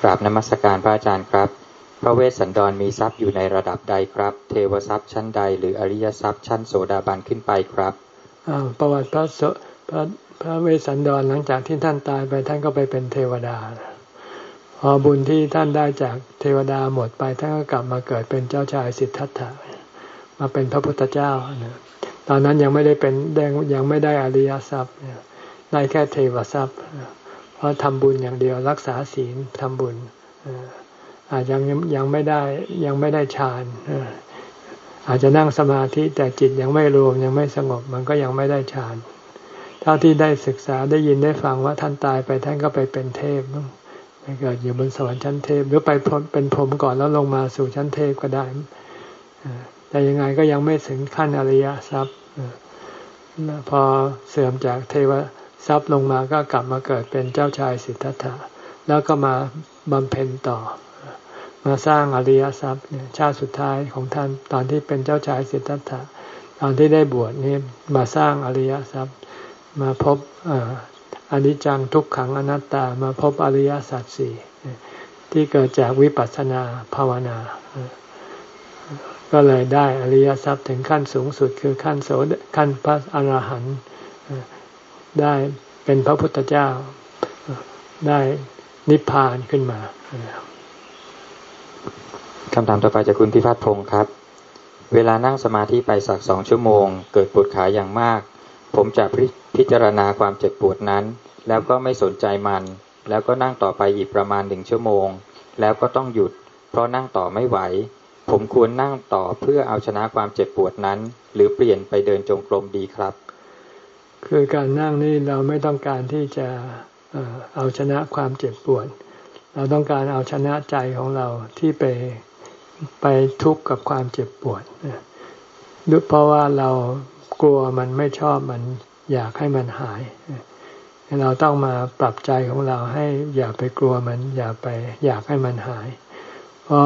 กราบนมัสการพระอาจารย์ครับ พระเวสสันดรมีทรัพย์อยู่ในระดับใดครับ เทวทรัพย์ชั้นใด หรืออริยทรัพย์ชั้นโสดาบันขึ้นไปครับประวัติพระพระพระเวสสันดรหลังจากที่ท่านตายไปท่านก็ไปเป็นเทวดา พอบุญที่ท่านได้จากเทวดาหมดไปท่านก็กลับมาเกิดเป็นเจ้าชายสิทธัตถะมาเป็นพระพุทธเจ้าตอนนั้นยังไม่ได้เป็นยังไม่ได้อริยทรัพย์ได้แค่เทวทรัพย์ เพราะทำบุญอย่างเดียวรักษาศีลทำบุญ อาจยังยังไม่ได้ยังไม่ได้ฌานอาจจะนั่งสมาธิแต่จิตยังไม่รวมยังไม่สงบมันก็ยังไม่ได้ฌานเท่าที่ได้ศึกษาได้ยินได้ฟังว่าท่านตายไปท่านก็ไปเป็นเทพไปเกิดอยู่บนสวรรค์ชั้นเทพหรือไปเป็นพรหมก่อนแล้วลงมาสู่ชั้นเทพก็ได้แต่ยังไงก็ยังไม่ถึงขั้นอริยทรัพย์พอเสื่อมจากเทวทรัพย์ลงมาก็กลับมาเกิดเป็นเจ้าชายสิทธัตถะแล้วก็มาบำเพ็ญต่อ มาสร้างอริยทรัพย์เนี่ยชาติสุดท้ายของท่านตอนที่เป็นเจ้าชายสิทธัตถะตอนที่ได้บวชนี่มาสร้างอริยทรัพย์ มาพบอนิจจังทุกขังอนัตตามาพบอริยสัจสี่ที่เกิดจากวิปัสสนาภาวนา ก็เลยได้อริยทรัพย์ถึงขั้นสูงสุดคือขั้นโสดขั้นพระอรหันต์ได้เป็นพระพุทธเจ้าได้นิพพานขึ้นมา คำถามต่อไปจากคุณพิพัฒน์พงศ์ครับ เวลานั่งสมาธิไปสักสองชั่วโมง เกิดปวดขาอย่างมาก ผมจะพิจารณาความเจ็บปวดนั้น แล้วก็ไม่สนใจมัน แล้วก็นั่งต่อไปอีกประมาณหนึ่งชั่วโมง แล้วก็ต้องหยุด เพราะนั่งต่อไม่ไหว ผมควรนั่งต่อเพื่อเอาชนะความเจ็บปวดนั้น หรือเปลี่ยนไปเดินจงกรมดีครับ คือการนั่งนี่เราไม่ต้องการที่จะเอาชนะความเจ็บปวด เราต้องการเอาชนะใจของเราที่ไป ไปทุกข์กับความเจ็บปวดด้วยเพราะว่าเรากลัวมันไม่ชอบมันอยากให้มันหาย เราต้องมาปรับใจของเราให้อย่าไปกลัวมัน อย่าไปอยากให้มันหาย เพราะ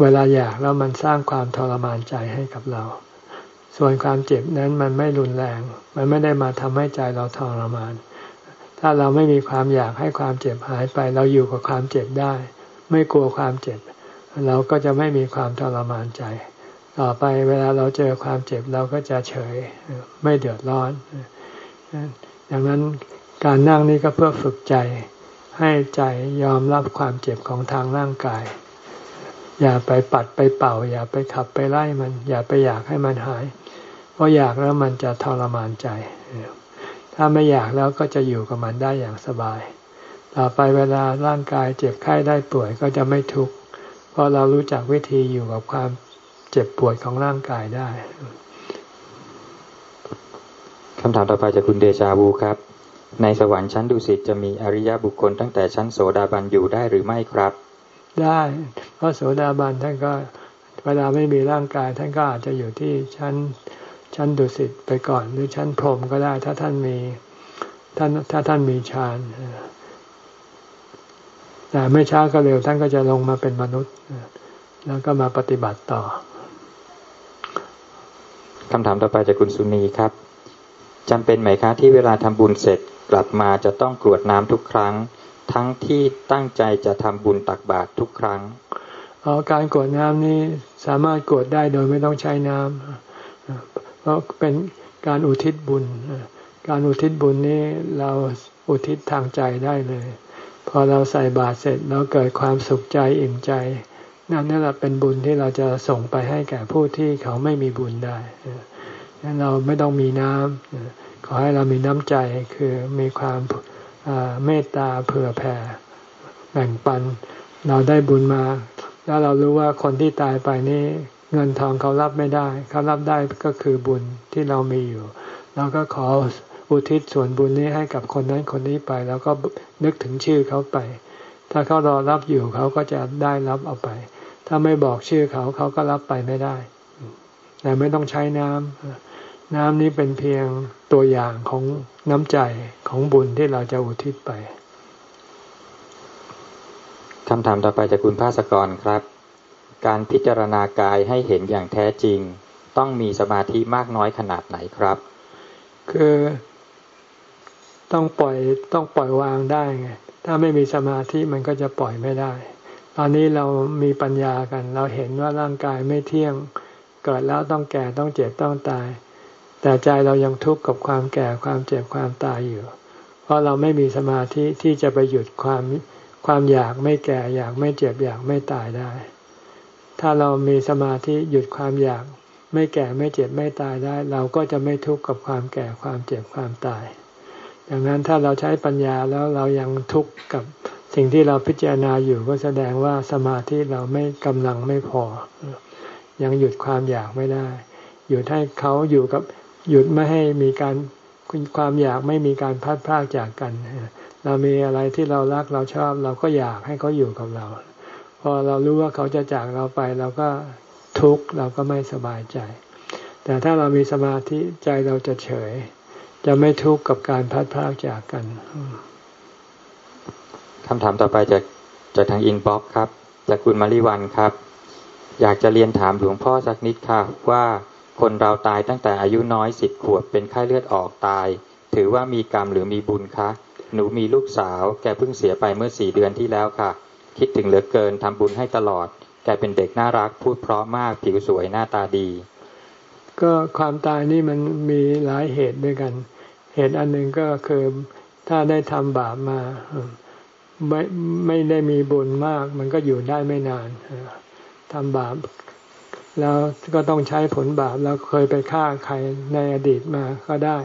เวลาอยากแล้วมันสร้างความทรมานใจให้กับเรา ส่วนความเจ็บนั้นมันไม่รุนแรง มันไม่ได้มาทำให้ใจเราทรมาน ถ้าเราไม่มีความอยากให้ความเจ็บหายไป เราอยู่กับความเจ็บได้ ไม่กลัวความเจ็บ เราก็จะไม่มีความทรมานใจ ต่อไปเวลาเราเจอความเจ็บเราก็จะเฉยไม่เดือดร้อนดังนั้นการนั่งนี่ก็เพื่อฝึกใจ ให้ใจยอมรับความเจ็บของทางร่างกาย อย่าไปปัดไปเป่า อย่าไปขับไปไล่มัน อย่าไปอยากให้มันหาย เพราะอยากแล้วมันจะทรมานใจ ถ้าไม่อยากแล้วก็จะอยู่กับมันได้อย่างสบาย ต่อไปเวลาร่างกายเจ็บไข้ได้ป่วยก็จะไม่ทุกข์ เพราะเรารู้จักวิธีอยู่กับความเจ็บปวดของร่างกายได้คำถามต่อไปจากคุณเดชาบูครับ ในสวรรค์ชั้นดุสิตจะมีอริยบุคคลตั้งแต่ชั้นโสดาบันอยู่ได้หรือไม่ครับ ได้ เพราะโสดาบันท่านก็เวลาไม่มีร่างกาย ท่านก็อาจจะอยู่ที่ชั้นชั้นดุสิตไปก่อน หรือชั้นพรหมก็ได้ ถ้าท่านมีท่านถ้าท่านมีฌาน แต่ไม่ช้าก็เร็วท่านก็จะลงมาเป็นมนุษย์ แล้วก็มาปฏิบัติต่อคำถามต่อไปจากคุณสุนีครับจำเป็นไหมคะที่เวลาทำบุญเสร็จกลับมาจะต้องกรวดน้ำทุกครั้ง ทั้งที่ตั้งใจจะทำบุญตักบาตรทุกครั้งอ๋อการกวดน้ำนี้สามารถกวดได้โดยไม่ต้องใช้น้ำเพราะเป็นการอุทิศบุญ การอุทิศบุญนี้เราอุทิศทางใจได้เลย พอเราใส่บาตรเสร็จเราเกิดความสุขใจอิ่มใจ นั่นนี่แหละเป็นบุญที่เราจะส่งไปให้แก่ผู้ที่เขาไม่มีบุญได้งั้นเราไม่ต้องมีน้ำขอให้เรามีน้ำใจคือมีความเมตตาเผื่อแผ่แบ่งปัน เราได้บุญมา แล้วเรารู้ว่าคนที่ตายไปนี่เงินทองเขารับไม่ได้ เขารับได้ก็คือบุญที่เรามีอยู่ เราก็ขอ อุทิศส่วนบุญนี้ให้กับคนนั้นคนนี้ไป แล้วก็นึกถึงชื่อเขาไป ถ้าเขารอรับอยู่เขาก็จะได้รับเอาไป ถ้าไม่บอกชื่อเขาเขาก็รับไปไม่ได้ แต่ไม่ต้องใช้น้ำน้ำนี้เป็นเพียงตัวอย่างของน้ำใจของบุญที่เราจะอุทิศไปคำถามต่อไปจากคุณภาสกรครับ การพิจารณากายให้เห็นอย่างแท้จริง ต้องมีสมาธิมากน้อยขนาดไหนครับ คือ ต้องปล่อยต้องปล่อยวางได้ไงถ้าไม่มีสมาธิมันก็จะปล่อยไม่ได้ ตอนนี้เรามีปัญญากัน เราเห็นว่าร่างกายไม่เที่ยง เกิดแล้วต้องแก่ต้องเจ็บต้องตาย แต่ใจเรายังทุกข์กับความแก่ความเจ็บความตายอยู่ เพราะเราไม่มีสมาธิที่จะไปหยุดความความอยากไม่แก่อยากไม่เจ็บอยากไม่ตายได้ ถ้าเรามีสมาธิหยุดความอยาก ไม่แก่ไม่เจ็บไม่ตายได้ เราก็จะไม่ทุกข์กับความแก่ความเจ็บความตาย ดังนั้นถ้าเราใช้ปัญญาแล้วเรายังทุกข์กับสิ่งที่เราพิจารณาอยู่ก็แสดงว่าสมาธิเราไม่กำลังไม่พอ ยังหยุดความอยากไม่ได้ หยุดให้เขาอยู่กับหยุดไม่ให้มีการความอยากไม่มีการพัดพลากจากกัน เรามีอะไรที่เรารักเราชอบ เราก็อยากให้เขาอยู่กับเรา พอเรารู้ว่าเขาจะจากเราไป เราก็ทุกข์เราก็ไม่สบายใจ แต่ถ้าเรามีสมาธิใจเราจะเฉย จะไม่ทุกข์กับการพัดพากจากกันคำถามต่อไปจากจากทางอินบ็อกครับ จากคุณมาริวันครับ อยากจะเรียนถามหลวงพ่อสักนิดค่ะ ว่าคนเราตายตั้งแต่อายุน้อยสิบขวบเป็นไข้เลือดออกตาย ถือว่ามีกรรมหรือมีบุญคะ หนูมีลูกสาวแกเพิ่งเสียไปเมื่อสี่เดือนที่แล้วค่ะ คิดถึงเหลือเกินทำบุญให้ตลอด แกเป็นเด็กน่ารักพูดเพราะมากผิวสวยหน้าตาดี ก็ความตายนี่มันมีหลายเหตุด้วยกัน เหตุอันหนึ่งก็คือถ้าได้ทำบาปมาไม่ไม่ได้มีบุญมาก มันก็อยู่ได้ไม่นานทำบาปแล้วก็ต้องใช้ผลบาปแล้วเคยไปฆ่าใครในอดีตมาก็ได้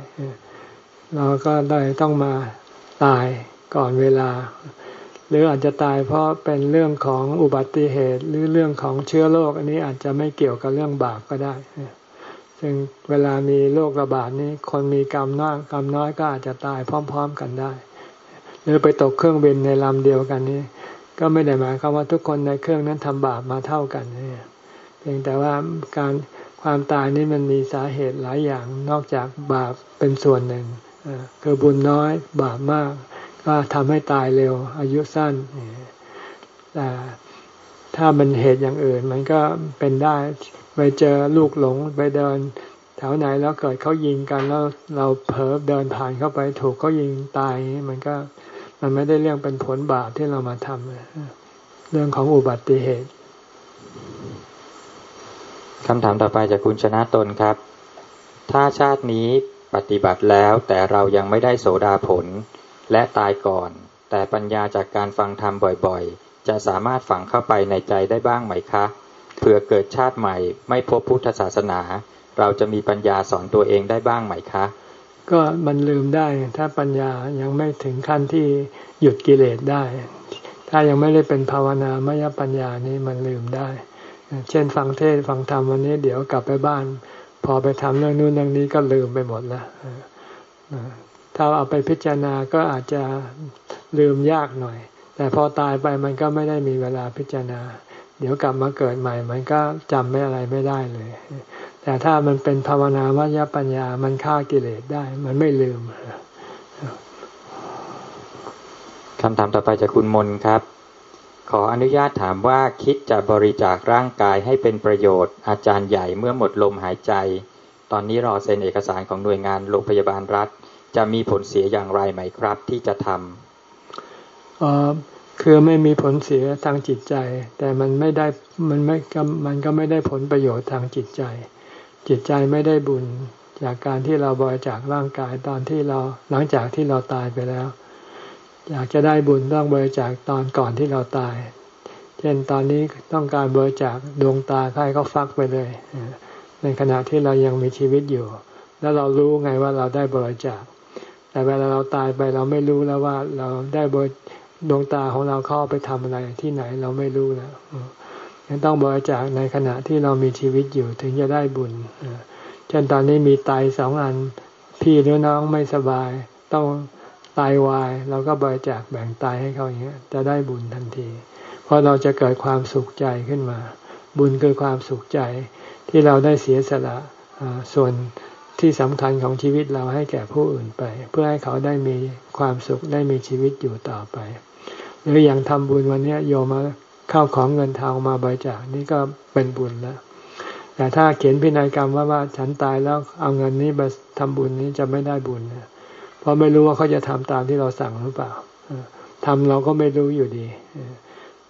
เราก็ได้ต้องมาตายก่อนเวลา หรืออาจจะตายเพราะเป็นเรื่องของอุบัติเหตุ หรือเรื่องของเชื้อโรคอันนี้อาจจะไม่เกี่ยวกับเรื่องบาปก็ได้ ซึ่งเวลามีโรคระบาดนี้ คนมีกรรมน้อยกรรมน้อยก็อาจจะตายพร้อม ๆ กันได้ หรือไปตกเครื่องบินในลำเดียวกันนี้ ก็ไม่ได้หมายความว่าทุกคนในเครื่องนั้นทำบาปมาเท่ากันเนี่ยเพียงแต่ว่าการความตายนี้มันมีสาเหตุหลายอย่างนอกจากบาปเป็นส่วนหนึ่งคือบุญน้อยบาปมาก ก็ทำให้ตายเร็ว อายุสั้นแต่ถ้ามันเหตุอย่างอื่น มันก็เป็นได้ ไปเจอลูกหลงไปเดิน แถวไหนแล้วเกิดเขายิงกันแล้วเราเผลอเดินผ่านเข้าไปถูกเขายิงตายมันก็มันไม่ได้เรื่องเป็นผลบาปที่เรามาทำเรื่องของอุบัติเหตุคำถามต่อไปจากคุณชนะตนครับ ถ้าชาตินี้ปฏิบัติแล้วแต่เรายังไม่ได้โสดาผลและตายก่อน แต่ปัญญาจากการฟังธรรมบ่อยๆ จะสามารถฝังเข้าไปในใจได้บ้างไหมคะ เผื่อเกิดชาติใหม่ ไม่พบพุทธศาสนา เราจะมีปัญญาสอนตัวเองได้บ้างไหมคะ ก็มันลืมได้ถ้าปัญญายังไม่ถึงขั้นที่หยุดกิเลสได้ ถ้ายังไม่ได้เป็นภาวนามยปัญญานี้มันลืมได้ เช่นฟังเทศฟังธรรมวันนี้เดี๋ยวกลับไปบ้าน พอไปทำเรื่องนู้นเรื่องนี้ก็ลืมไปหมดแล้วถ้าเอาไปพิจารณาก็อาจจะลืมยากหน่อย แต่พอตายไปมันก็ไม่ได้มีเวลาพิจารณา เดี๋ยวกลับมาเกิดใหม่ มันก็จำไม่อะไรไม่ได้เลย แต่ถ้ามันเป็นภาวนามยปัญญา มันฆ่ากิเลสได้ มันไม่ลืมคำถามต่อไปจากคุณมนครับ ขออนุญาตถามว่าคิดจะบริจาคร่างกายให้เป็นประโยชน์ อาจารย์ใหญ่เมื่อหมดลมหายใจ ตอนนี้รอเซ็นเอกสารของหน่วยงานโรงพยาบาลรัฐ จะมีผลเสียอย่างไรไหมครับ ที่จะทำ คือไม่มีผลเสียทางจิตใจ แต่มันไม่ได้มันไม่มันก็ไม่ได้ผลประโยชน์ทางจิตใจ จิตใจไม่ได้บุญจากการที่เราบริจาคร่างกายตอนที่เราหลังจากที่เราตายไปแล้ว อยากจะได้บุญต้องบริจาคตอนก่อนที่เราตาย เช่นตอนนี้ต้องการบริจาคดวงตาใครก็ฟักไปเลย ในขณะที่เรายังมีชีวิตอยู่ แล้วเรารู้ไงว่าเราได้บริจาคแต่เวลาเราตายไปเราไม่รู้แล้วว่าเราได้บริ ดวงตาของเราเข้าไปทำอะไรที่ไหนเราไม่รู้แล้วยังต้องบริจาคในขณะที่เรามีชีวิตอยู่ถึงจะได้บุญเช่นตอนนี้มีไตสองอัน พี่หรือน้องไม่สบาย ต้องตายวายเราก็บริจาคแบ่งตายให้เขาอย่างเงี้ย จะได้บุญทันที เพราะเราจะเกิดความสุขใจขึ้นมา บุญคือความสุขใจที่เราได้เสียสละส่วน ที่สำคัญของชีวิตเราให้แก่ผู้อื่นไป เพื่อให้เขาได้มีความสุขได้มีชีวิตอยู่ต่อไป หรืออย่างทำบุญวันนี้โยมมาเข้าของเงินทองมาบริจาคนี่ก็เป็นบุญแล้วแต่ถ้าเขียนพินัยกรรมว่าว่าฉันตายแล้วเอาเงินนี้ไปทำบุญนี้จะไม่ได้บุญนะเพราะไม่รู้ว่าเขาจะทำตามที่เราสั่งหรือเปล่าทำเราก็ไม่รู้อยู่ดี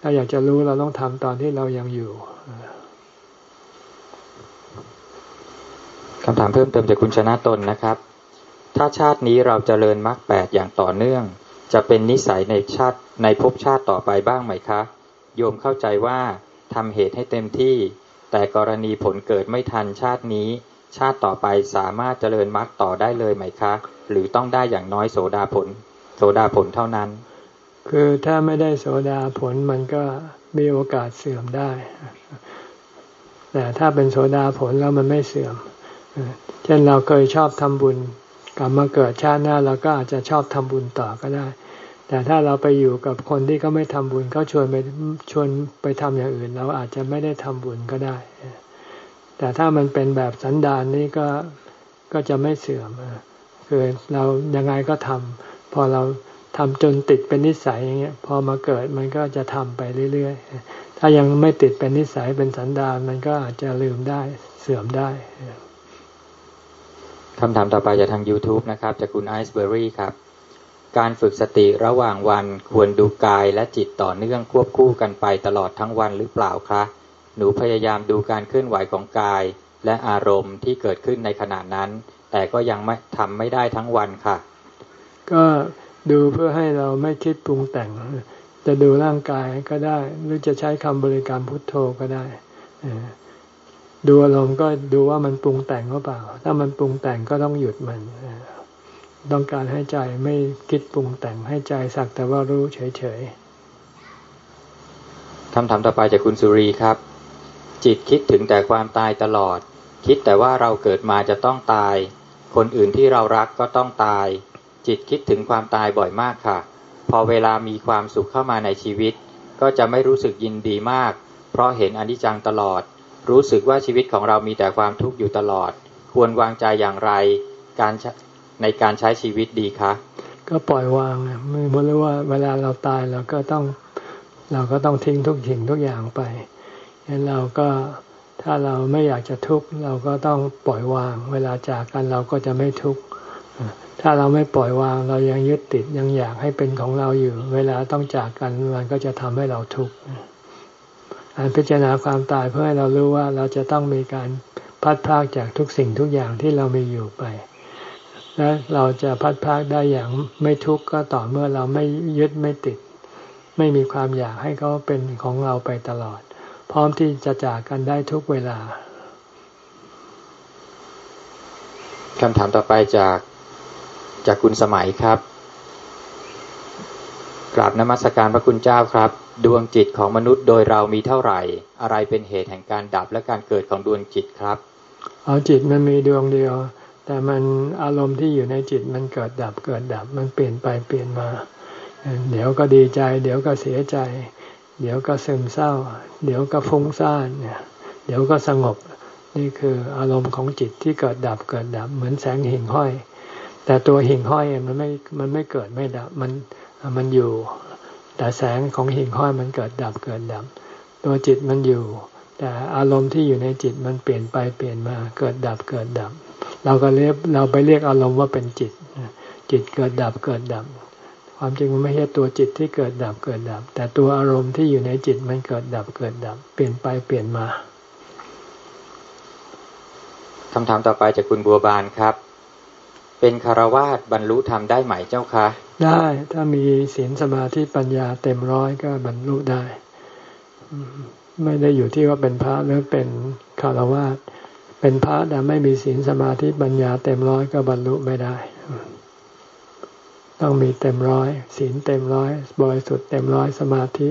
ถ้าอยากจะรู้เราต้องทำตอนที่เรายังอยู่ คำถามเพิ่มเติมจากคุณชนะตนนะครับ ถ้าชาตินี้เราจเจริญมรรคแปดอย่างต่อเนื่อง จะเป็นนิสัยในชาติในภพชาติต่อไปบ้างไหมคะ โยมเข้าใจว่าทำเหตุให้เต็มที่ แต่กรณีผลเกิดไม่ทันชาตินี้ ชาติต่อไปสามารถเจริญมรรคต่อได้เลยไหมคะ หรือต้องได้อย่างน้อยโสดาผล โสดาผลเท่านั้น คือถ้าไม่ได้โสดาผลมันก็มีโอกาสเสื่อมได้ แต่ถ้าเป็นโสดาผลแล้วมันไม่เสื่อม เช่นเราเคยชอบทำบุญกลับมาเกิดชาติหน้าเราก็อาจจะชอบทำบุญต่อก็ได้ แต่ถ้าเราไปอยู่กับคนที่เขาไม่ทำบุญเขาชวนไปชวนไปทำอย่างอื่น เราอาจจะไม่ได้ทำบุญก็ได้ แต่ถ้ามันเป็นแบบสันดานนี้ก็ก็จะไม่เสื่อมคือเรายังไงก็ทำพอเราทำจนติดเป็นนิสัยอย่างเงี้ยพอมาเกิดมันก็จะทำไปเรื่อยๆถ้ายังไม่ติดเป็นนิสัยเป็นสันดานมันก็อาจจะลืมได้เสื่อมได้ คำถามต่อไปจากทาง YouTube นะครับ จากคุณไอซ์เบอรี่ครับ การฝึกสติระหว่างวันควรดูกายและจิตต่อเนื่องควบคู่กันไปตลอดทั้งวันหรือเปล่าคะ หนูพยายามดูการเคลื่อนไหวของกาย และอารมณ์ที่เกิดขึ้นในขณะนั้น แต่ก็ยังไม่ทำไม่ได้ทั้งวันค่ะ ก็ดูเพื่อให้เราไม่คิดปรุงแต่ง จะดูร่างกายก็ได้ หรือจะใช้คำบริกรรมพุทโธก็ได้ ดูอารมณ์ก็ดูว่ามันปรุงแต่งหรือเปล่า ถ้ามันปรุงแต่งก็ต้องหยุดมัน ต้องการให้ใจไม่คิดปรุงแต่งให้ใจสักแต่ว่ารู้เฉยๆคำถามต่อไปจากคุณสุรีครับ จิตคิดถึงแต่ความตายตลอด คิดแต่ว่าเราเกิดมาจะต้องตาย คนอื่นที่เรารักก็ต้องตาย จิตคิดถึงความตายบ่อยมากค่ะ พอเวลามีความสุขเข้ามาในชีวิต ก็จะไม่รู้สึกยินดีมาก เพราะเห็นอนิจจังตลอด รู้สึกว่าชีวิตของเรามีแต่ความทุกข์อยู่ตลอด ควรวางใจอย่างไร การในการใช้ชีวิตดีคะ ก็ปล่อยวางไม่หมดเลยว่าเวลาเราตายเราก็ต้องเราก็ต้องทิ้งทุกสิ่งทุกอย่างไปฉะนั้นเราก็ถ้าเราไม่อยากจะทุกข์เราก็ต้องปล่อยวาง เวลาจากกันเราก็จะไม่ทุกข์ถ้าเราไม่ปล่อยวางเรายังยึดติดยังอยากให้เป็นของเราอยู่ เวลาต้องจากกันมันก็จะทำให้เราทุกข์ การพิจารณาความตายเพื่อให้เรารู้ว่าเราจะต้องมีการพัดพากจากทุกสิ่งทุกอย่างที่เรามีอยู่ไป และเราจะพัดพากได้อย่างไม่ทุกข์ก็ต่อเมื่อเราไม่ยึดไม่ติด ไม่มีความอยากให้เขาเป็นของเราไปตลอด พร้อมที่จะจากกันได้ทุกเวลาคำถามต่อไปจากจากคุณสมัยครับ กราบนมัสการพระคุณเจ้าครับ ดวงจิตของมนุษย์โดยเรามีเท่าไหร่ อะไรเป็นเหตุแห่งการดับและการเกิดของดวงจิตครับเอาจิตมันมีดวงเดียว แต่มันอารมณ์ที่อยู่ในจิตมันเกิดดับเกิดดับมันเปลี่ยนไปเปลี่ยนมา เดี๋ยวก็ดีใจ เดี๋ยวก็เสียใจ เดี๋ยวก็ซึมเศร้า เดี๋ยวก็ฟุ้งซ่านเนี่ยเดี๋ยวก็สงบนี่คืออารมณ์ของจิตที่เกิดดับเกิดดับ เหมือนแสงหิ่งห้อย แต่ตัวหิ่งห้อยมันไม่มันไม่เกิดไม่ดับมันมันอยู่ แต่แสงของหิ่งห้อยมันเกิดดับเกิดดับ ตัวจิตมันอยู่ แต่อารมณ์ที่อยู่ในจิตมันเปลี่ยนไปเปลี่ยนมาเกิดดับเกิดดับ เราก็เรียกเราไปเรียกอารมณ์ว่าเป็นจิต จิตเกิดดับเกิดดับ ความจริงมันไม่ใช่ตัวจิตที่เกิดดับเกิดดับ แต่ตัวอารมณ์ที่อยู่ในจิตมันเกิดดับเกิดดับ เปลี่ยนไปเปลี่ยนมาคำถามต่อไปจากคุณบัวบานครับ เป็นคารวาสบรรลุธรรมได้ไหมเจ้าคะ ได้ถ้ามีศีลสมาธิปัญญาเต็มร้อยก็บรรลุได้ ไม่ได้อยู่ที่ว่าเป็นพระหรือเป็นคารวะเป็นพระแต่ไม่มีศีลสมาธิปัญญาเต็มร้อยก็บรรลุไม่ได้ ต้องมีเต็มร้อยศีลเต็มร้อยบริสุทธิ์เต็มร้อยสมาธิ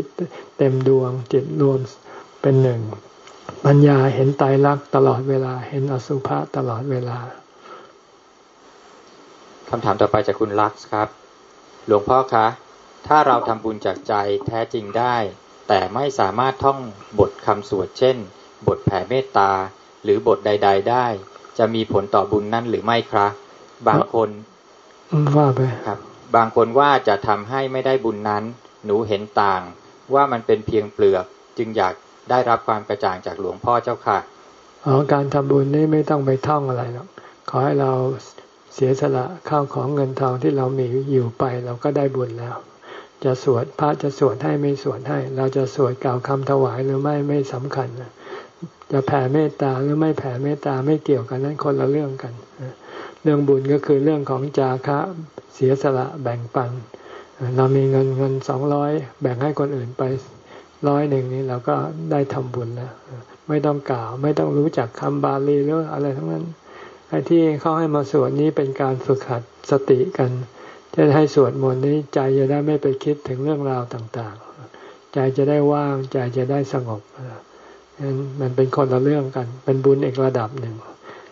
เต็มดวงจิตรวมเป็นหนึ่งปัญญาเห็นไตรลักษณ์ตลอดเวลา เห็นอสุภะตลอดเวลา คำถามต่อไปจากคุณลักษ์ครับ หลวงพ่อคะ ถ้าเราทำบุญจากใจแท้จริงได้ แต่ไม่สามารถท่องบทคำสวดเช่น บทแผ่เมตตา หรือบทใด ๆ ได้ จะมีผลต่อบุญนั้นหรือไม่ครับบางคนว่าไปครับ บางคนว่าจะทำให้ไม่ได้บุญนั้น หนูเห็นต่าง ว่ามันเป็นเพียงเปลือก จึงอยากได้รับความกระจ่างจากหลวงพ่อเจ้าค่ะอ๋อการทำบุญนี่ไม่ต้องไปท่องอะไรหรอกขอให้เรา เสียสละข้าวของเงินทองที่เรามีอยู่ไปเราก็ได้บุญแล้ว จะสวดพระจะสวดให้ไม่สวดให้ เราจะสวดกล่าวคำถวายหรือไม่ไม่สำคัญจะแผ่เมตตาหรือไม่แผ่เมตตาไม่เกี่ยวกันนั้นคนละเรื่องกัน เรื่องบุญก็คือเรื่องของจาคะเสียสละแบ่งปัน เรามีเงินเงินสองร้อยแบ่งให้คนอื่นไปร้อยหนึ่งนี้เราก็ได้ทำบุญแล้วไม่ต้องกล่าว ไม่ต้องรู้จักคำบาลีหรืออะไรทั้งนั้น ไอ้ที่เขาให้มาสวดนี้เป็นการฝึกหัดสติกันจะให้สวดมนต์นี้ใจจะได้ไม่ไปคิดถึงเรื่องราวต่างๆ ใจจะได้ว่าง ใจจะได้สงบนั้นมันเป็นคนละเรื่องกัน เป็นบุญอีกระดับหนึ่ง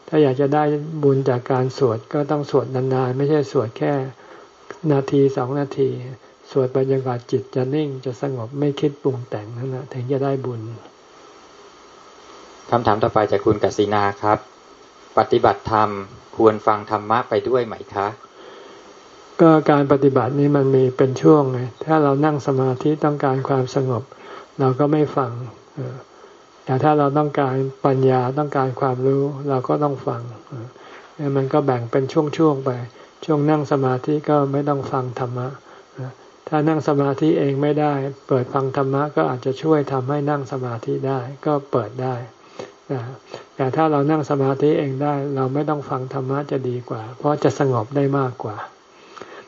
ถ้าอยากจะได้บุญจากการสวดก็ต้องสวดนานๆ ไม่ใช่สวดแค่นาทีสองนาที สวดบรรยากาศจิตจะนิ่งจะสงบไม่คิดปรุงแต่งนั่นแหละถึงจะได้บุญคำถามต่อไปจากคุณกศินาครับ ปฏิบัติธรรม ควรฟังธรรมะไปด้วยไหมคะ ก็การปฏิบัตินี้มันมีเป็นช่วงไงถ้าเรานั่งสมาธิต้องการความสงบ เราก็ไม่ฟังแต่ถ้าเราต้องการปัญญาต้องการความรู้ เราก็ต้องฟังมันก็แบ่งเป็นช่วงๆไป ช่วงนั่งสมาธิก็ไม่ต้องฟังธรรมะถ้านั่งสมาธิเองไม่ได้ เปิดฟังธรรมะก็อาจจะช่วยทำให้นั่งสมาธิได้ ก็เปิดได้ แต่ถ้าเรานั่งสมาธิเองได้ เราไม่ต้องฟังธรรมะจะดีกว่า เพราะจะสงบได้มากกว่า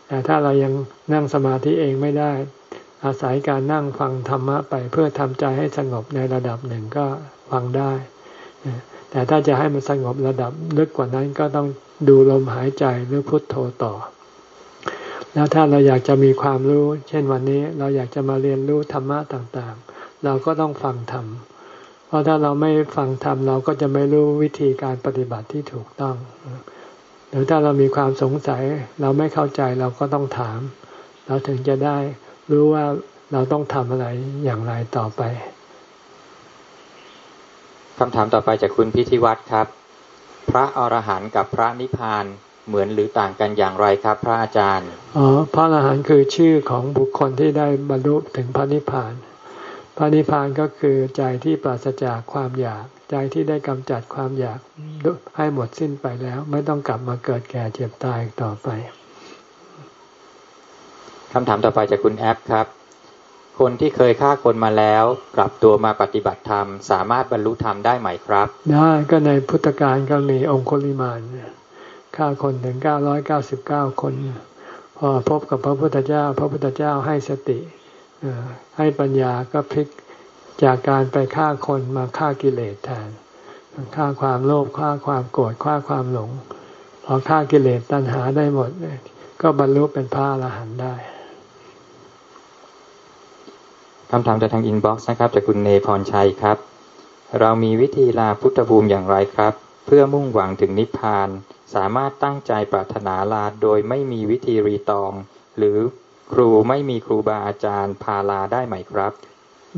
แต่ถ้าเรายังนั่งสมาธิเองไม่ได้ อาศัยการนั่งฟังธรรมะไปเพื่อทำใจให้สงบในระดับหนึ่งก็ฟังได้ แต่ถ้าจะให้มันสงบระดับลึกกว่านั้นก็ต้องดูลมหายใจหรือพุทโธต่อ แล้วถ้าเราอยากจะมีความรู้ เช่นวันนี้เราอยากจะมาเรียนรู้ธรรมะต่างๆ เราก็ต้องฟังธรรม เพราะถ้าเราไม่ฟังธรรมเราก็จะไม่รู้วิธีการปฏิบัติที่ถูกต้อง หรือถ้าเรามีความสงสัย เราไม่เข้าใจเราก็ต้องถาม เราถึงจะได้รู้ว่าเราต้องทำอะไรอย่างไรต่อไปคำถามต่อไปจากคุณพิธิวัตรครับ พระอรหันต์กับพระนิพพานเหมือนหรือต่างกันอย่างไรครับ พระอาจารย์ อ๋อ พระอรหันต์คือชื่อของบุคคลที่ได้บรรลุถึงพระนิพพาน พระนิพพานก็คือใจที่ปราศจากความอยาก ใจที่ได้กำจัดความอยากให้หมดสิ้นไปแล้ว ไม่ต้องกลับมาเกิดแก่เจ็บตายต่อไปคำถามต่อไปจากคุณแอปครับ คนที่เคยฆ่าคนมาแล้ว กลับตัวมาปฏิบัติธรรม สามารถบรรลุธรรมได้ไหมครับได้ก็ในพุทธการก็มีองคุลิมานฆ่าคนถึงเก้าร้อยเก้าสิบเก้าคน พอพบกับพระพุทธเจ้า พระพุทธเจ้าให้สติ ให้ปัญญาก็พลิกจากการไปฆ่าคนมาฆ่ากิเลสแทนฆ่าความโลภฆ่าความโกรธฆ่าความหลงพอฆ่ากิเลสตัณหาได้หมด ก็บรรลุเป็นพระอรหันต์ได้คำถามจากทางอินบ็อกซ์นะครับจากคุณเนพรชัยครับ เรามีวิธีลาพุทธภูมิอย่างไรครับ เพื่อมุ่งหวังถึงนิพพาน สามารถตั้งใจปรารถนาลาโดยไม่มีวิธีรีตอง หรือ ครูไม่มีครูบาอาจารย์พาลาได้ไหมครับ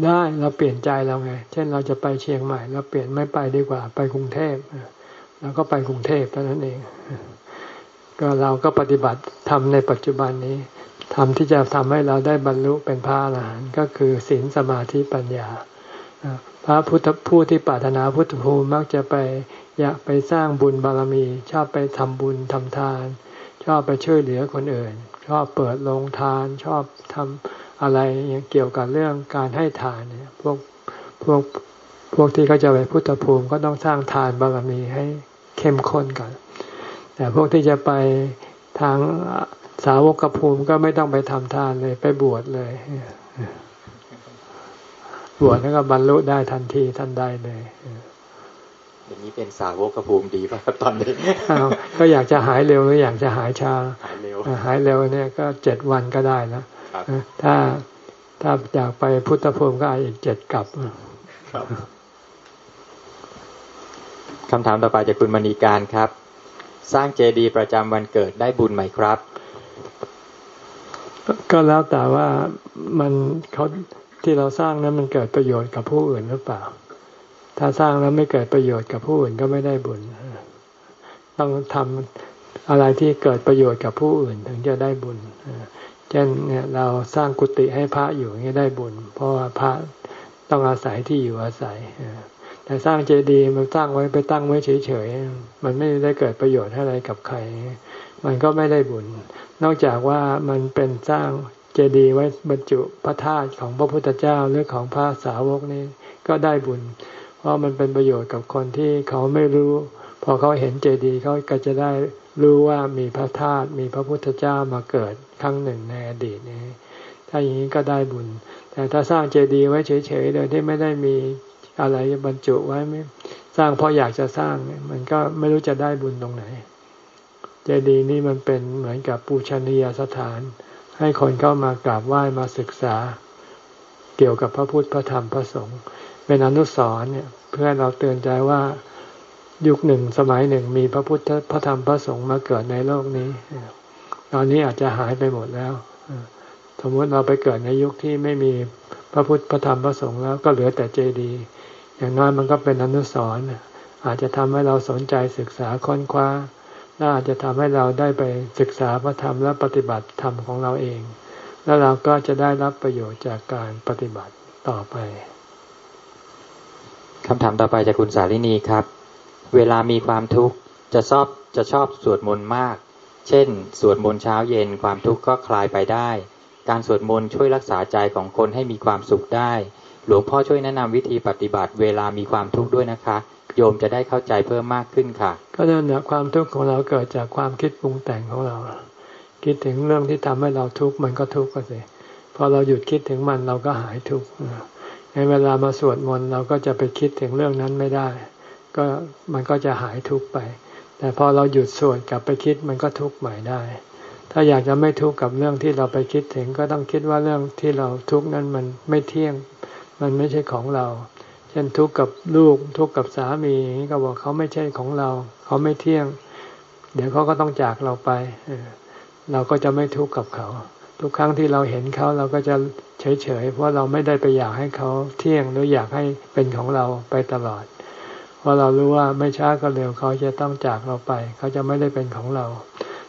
ได้เราเปลี่ยนใจเราไง เช่นเราจะไปเชียงใหม่เราเปลี่ยนไม่ไปดีกว่าไปกรุงเทพเราก็ไปกรุงเทพเท่านั้นเอง ก็เราก็ปฏิบัติทำในปัจจุบันนี้ทำที่จะทำให้เราได้บรรลุเป็นพระอรหันต์ก็คือศีลสมาธิปัญญาพระพุทธผู้ที่ปรารถนาพุทธภูมิมักจะไปอยากไปสร้างบุญบารมี ชอบไปทำบุญทำทาน ชอบไปช่วยเหลือคนอื่น ชอบเปิดโรงทานชอบทำอะไรเกี่ยวกับเรื่องการให้ทานเนี่ยพวกพวกพวกที่เขาจะไปพุทธภูมิก็ต้องสร้างทานบารมีให้เข้มข้นก่อน แต่พวกที่จะไปทางสาวกภูมิก็ไม่ต้องไปทำทานเลยไปบวชเลย บวชแล้วก็บรรลุได้ทันทีทันใดเลย อย่างนี้เป็นสาวกภูมิดีป่ะครับตอนนี้ก็อยากจะหายเร็วหรืออยากจะหายช้าหายเร็วหายเร็วเนี่ยก็เจ็ดวันก็ได้แล้วถ้าถ้าอยากไปพุทธภูมิก็อีกเจ็ดกลับคำถามต่อไปจากคุณมณีการครับ สร้างเจดีย์ประจำวันเกิดได้บุญไหมครับ ก็แล้วแต่ว่ามันเขาที่เราสร้างนั้นมันเกิดประโยชน์กับผู้อื่นหรือเปล่า ถ้าสร้างแล้วไม่เกิดประโยชน์กับผู้อื่นก็ไม่ได้บุญ ต้องทำอะไรที่เกิดประโยชน์กับผู้อื่นถึงจะได้บุญเช่นเนี่ยเราสร้างกุฏิให้พระอยู่เงี้ได้บุญ เพราะว่าพระต้องอาศัยที่อยู่อาศัยแต่สร้างเจดีย์มันตั้างไว้ไปตั้งไว้เฉยๆมันไม่ได้เกิดประโยชน์อะไรกับใคร มันก็ไม่ได้บุญ นอกจากว่ามันเป็นสร้างเจดีย์ไว้บรรจุพระธาตุของพระพุทธเจ้าหรือของพระสาวกนี้ก็ได้บุญ เพราะมันเป็นประโยชน์กับคนที่เขาไม่รู้ พอเขาเห็นเจดีย์เขาก็จะได้รู้ว่ามีพระธาตุมีพระพุทธเจ้ามาเกิดครั้งหนึ่งในอดีตนี้ ถ้าอย่างนี้ก็ได้บุญ แต่ถ้าสร้างเจดีย์ไว้เฉยๆโดยที่ไม่ได้มีอะไรบรรจุไว้ไม่สร้างเพราะอยากจะสร้างมันก็ไม่รู้จะได้บุญตรงไหน เจดีย์นี่มันเป็นเหมือนกับปูชนียสถาน ให้คนเข้ามากราบไหว้มาศึกษา เกี่ยวกับพระพุทธพระธรรมพระสงฆ์ เป็นอนุสรณ์เนี่ยเพื่อเราเตือนใจว่ายุคหนึ่งสมัยหนึ่งมีพระพุทธพระธรรมพระสงฆ์มาเกิดในโลกนี้ ตอนนี้อาจจะหายไปหมดแล้ว สมมติเราไปเกิดในยุคที่ไม่มีพระพุทธพระธรรมพระสงฆ์แล้วก็เหลือแต่เจดีย์อย่างน้อยมันก็เป็นอนุสรณ์อาจจะทำให้เราสนใจศึกษาค้นคว้าและอาจจะทำให้เราได้ไปศึกษาพระธรรมและปฏิบัติธรรมของเราเอง แล้วเราก็จะได้รับประโยชน์จากการปฏิบัติต่อไป คำถามต่อไปจากคุณสาลินีครับ เวลามีความทุกข์จะชอบจะชอบสวดมนต์มาก เช่น สวดมนต์เช้าเย็นความทุกข์ก็คลายไปได้ การสวดมนต์ช่วยรักษาใจของคนให้มีความสุขได้ หลวงพ่อช่วยแนะนำวิธีปฏิบัติ เวลามีความทุกข์ด้วยนะคะ โยมจะได้เข้าใจเพิ่มมากขึ้นค่ะ ก็เนื่องความทุกข์ของเราเกิดจากความคิดปรุงแต่งของเรา คิดถึงเรื่องที่ทำให้เราทุกข์มันก็ทุกข์ก็สิพอเราหยุดคิดถึงมันเราก็หายทุกข์ เวลามาสวดมนต์เราก็จะไปคิดถึงเรื่องนั้นไม่ได้ ก็มันก็จะหายทุกข์ไป แต่พอเราหยุดสวดกลับไปคิดมันก็ทุกข์ใหม่ได้ ถ้าอยากจะไม่ทุกข์กับเรื่องที่เราไปคิดถึง ก็ต้องคิดว่าเรื่องที่เราทุกข์นั้นมันไม่เที่ยง มันไม่ใช่ของเรา เช่นทุกข์กับลูกทุกข์กับสามีก็บอกเขาไม่ใช่ของเรา เขาไม่เที่ยง เดี๋ยวเขาก็ต้องจากเราไป เราก็จะไม่ทุกข์กับเขา ทุกครั้งที่เราเห็นเขาเราก็จะเฉยๆเพราะเราไม่ได้ไปอยากให้เขาเที่ยงหรืออยากให้เป็นของเราไปตลอด เพราะเรารู้ว่าไม่ช้าก็เร็วเขาจะต้องจากเราไป เขาจะไม่ได้เป็นของเรา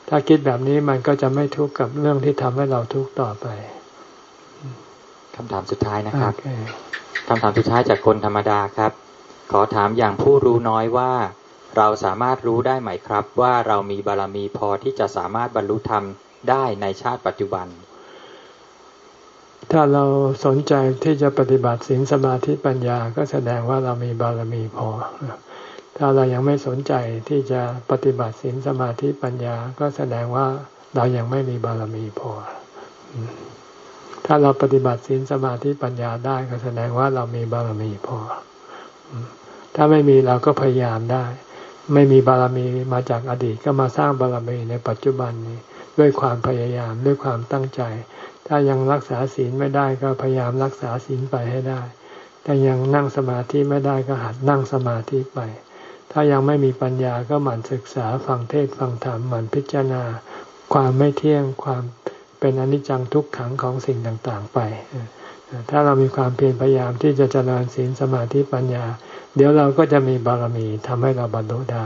ถ้าคิดแบบนี้มันก็จะไม่ทุกข์กับเรื่องที่ทำให้เราทุกข์ต่อไปคำถามสุดท้ายนะครับคำถามสุดท้ายจากคนธรรมดาครับ ขอถามอย่างผู้รู้น้อยว่า เราสามารถรู้ได้ไหมครับ ว่าเรามีบารมีพอที่จะสามารถบรรลุธรรม ได้ในชาติปัจจุบัน ถ้าเราสนใจที่จะปฏิบัติศีลสมาธิปัญญาก็แสดงว่าเรามีบารมีพอ ถ้าเรายังไม่สนใจที่จะปฏิบัติศีลสมาธิปัญญาก็แสดงว่าเรายังไม่มีบารมีพอ ถ้าเราปฏิบัติศีลสมาธิปัญญาได้ก็แสดงว่าเรามีบารมีพอ ถ้าไม่มีเราก็พยายามได้ ไม่มีบารมีมาจากอดีตก็มาสร้างบารมีในปัจจุบันนี้ ด้วยความพยายามด้วยความตั้งใจ ถ้ายังรักษาศีลไม่ได้ก็พยายามรักษาศีลไปให้ได้แต่ยังนั่งสมาธิไม่ได้ก็หัดนั่งสมาธิไป ถ้ายังไม่มีปัญญาก็หมั่นศึกษาฟังเทศฟังธรรมหมั่นพิจารณา ความไม่เที่ยงความเป็นอนิจจังทุกขังของสิ่งต่างๆ ไปถ้าเรามีความเพียรพยายามที่จะเจริญศีลสมาธิปัญญา เดี๋ยวเราก็จะมีบารมีทำให้เราบรรลุได้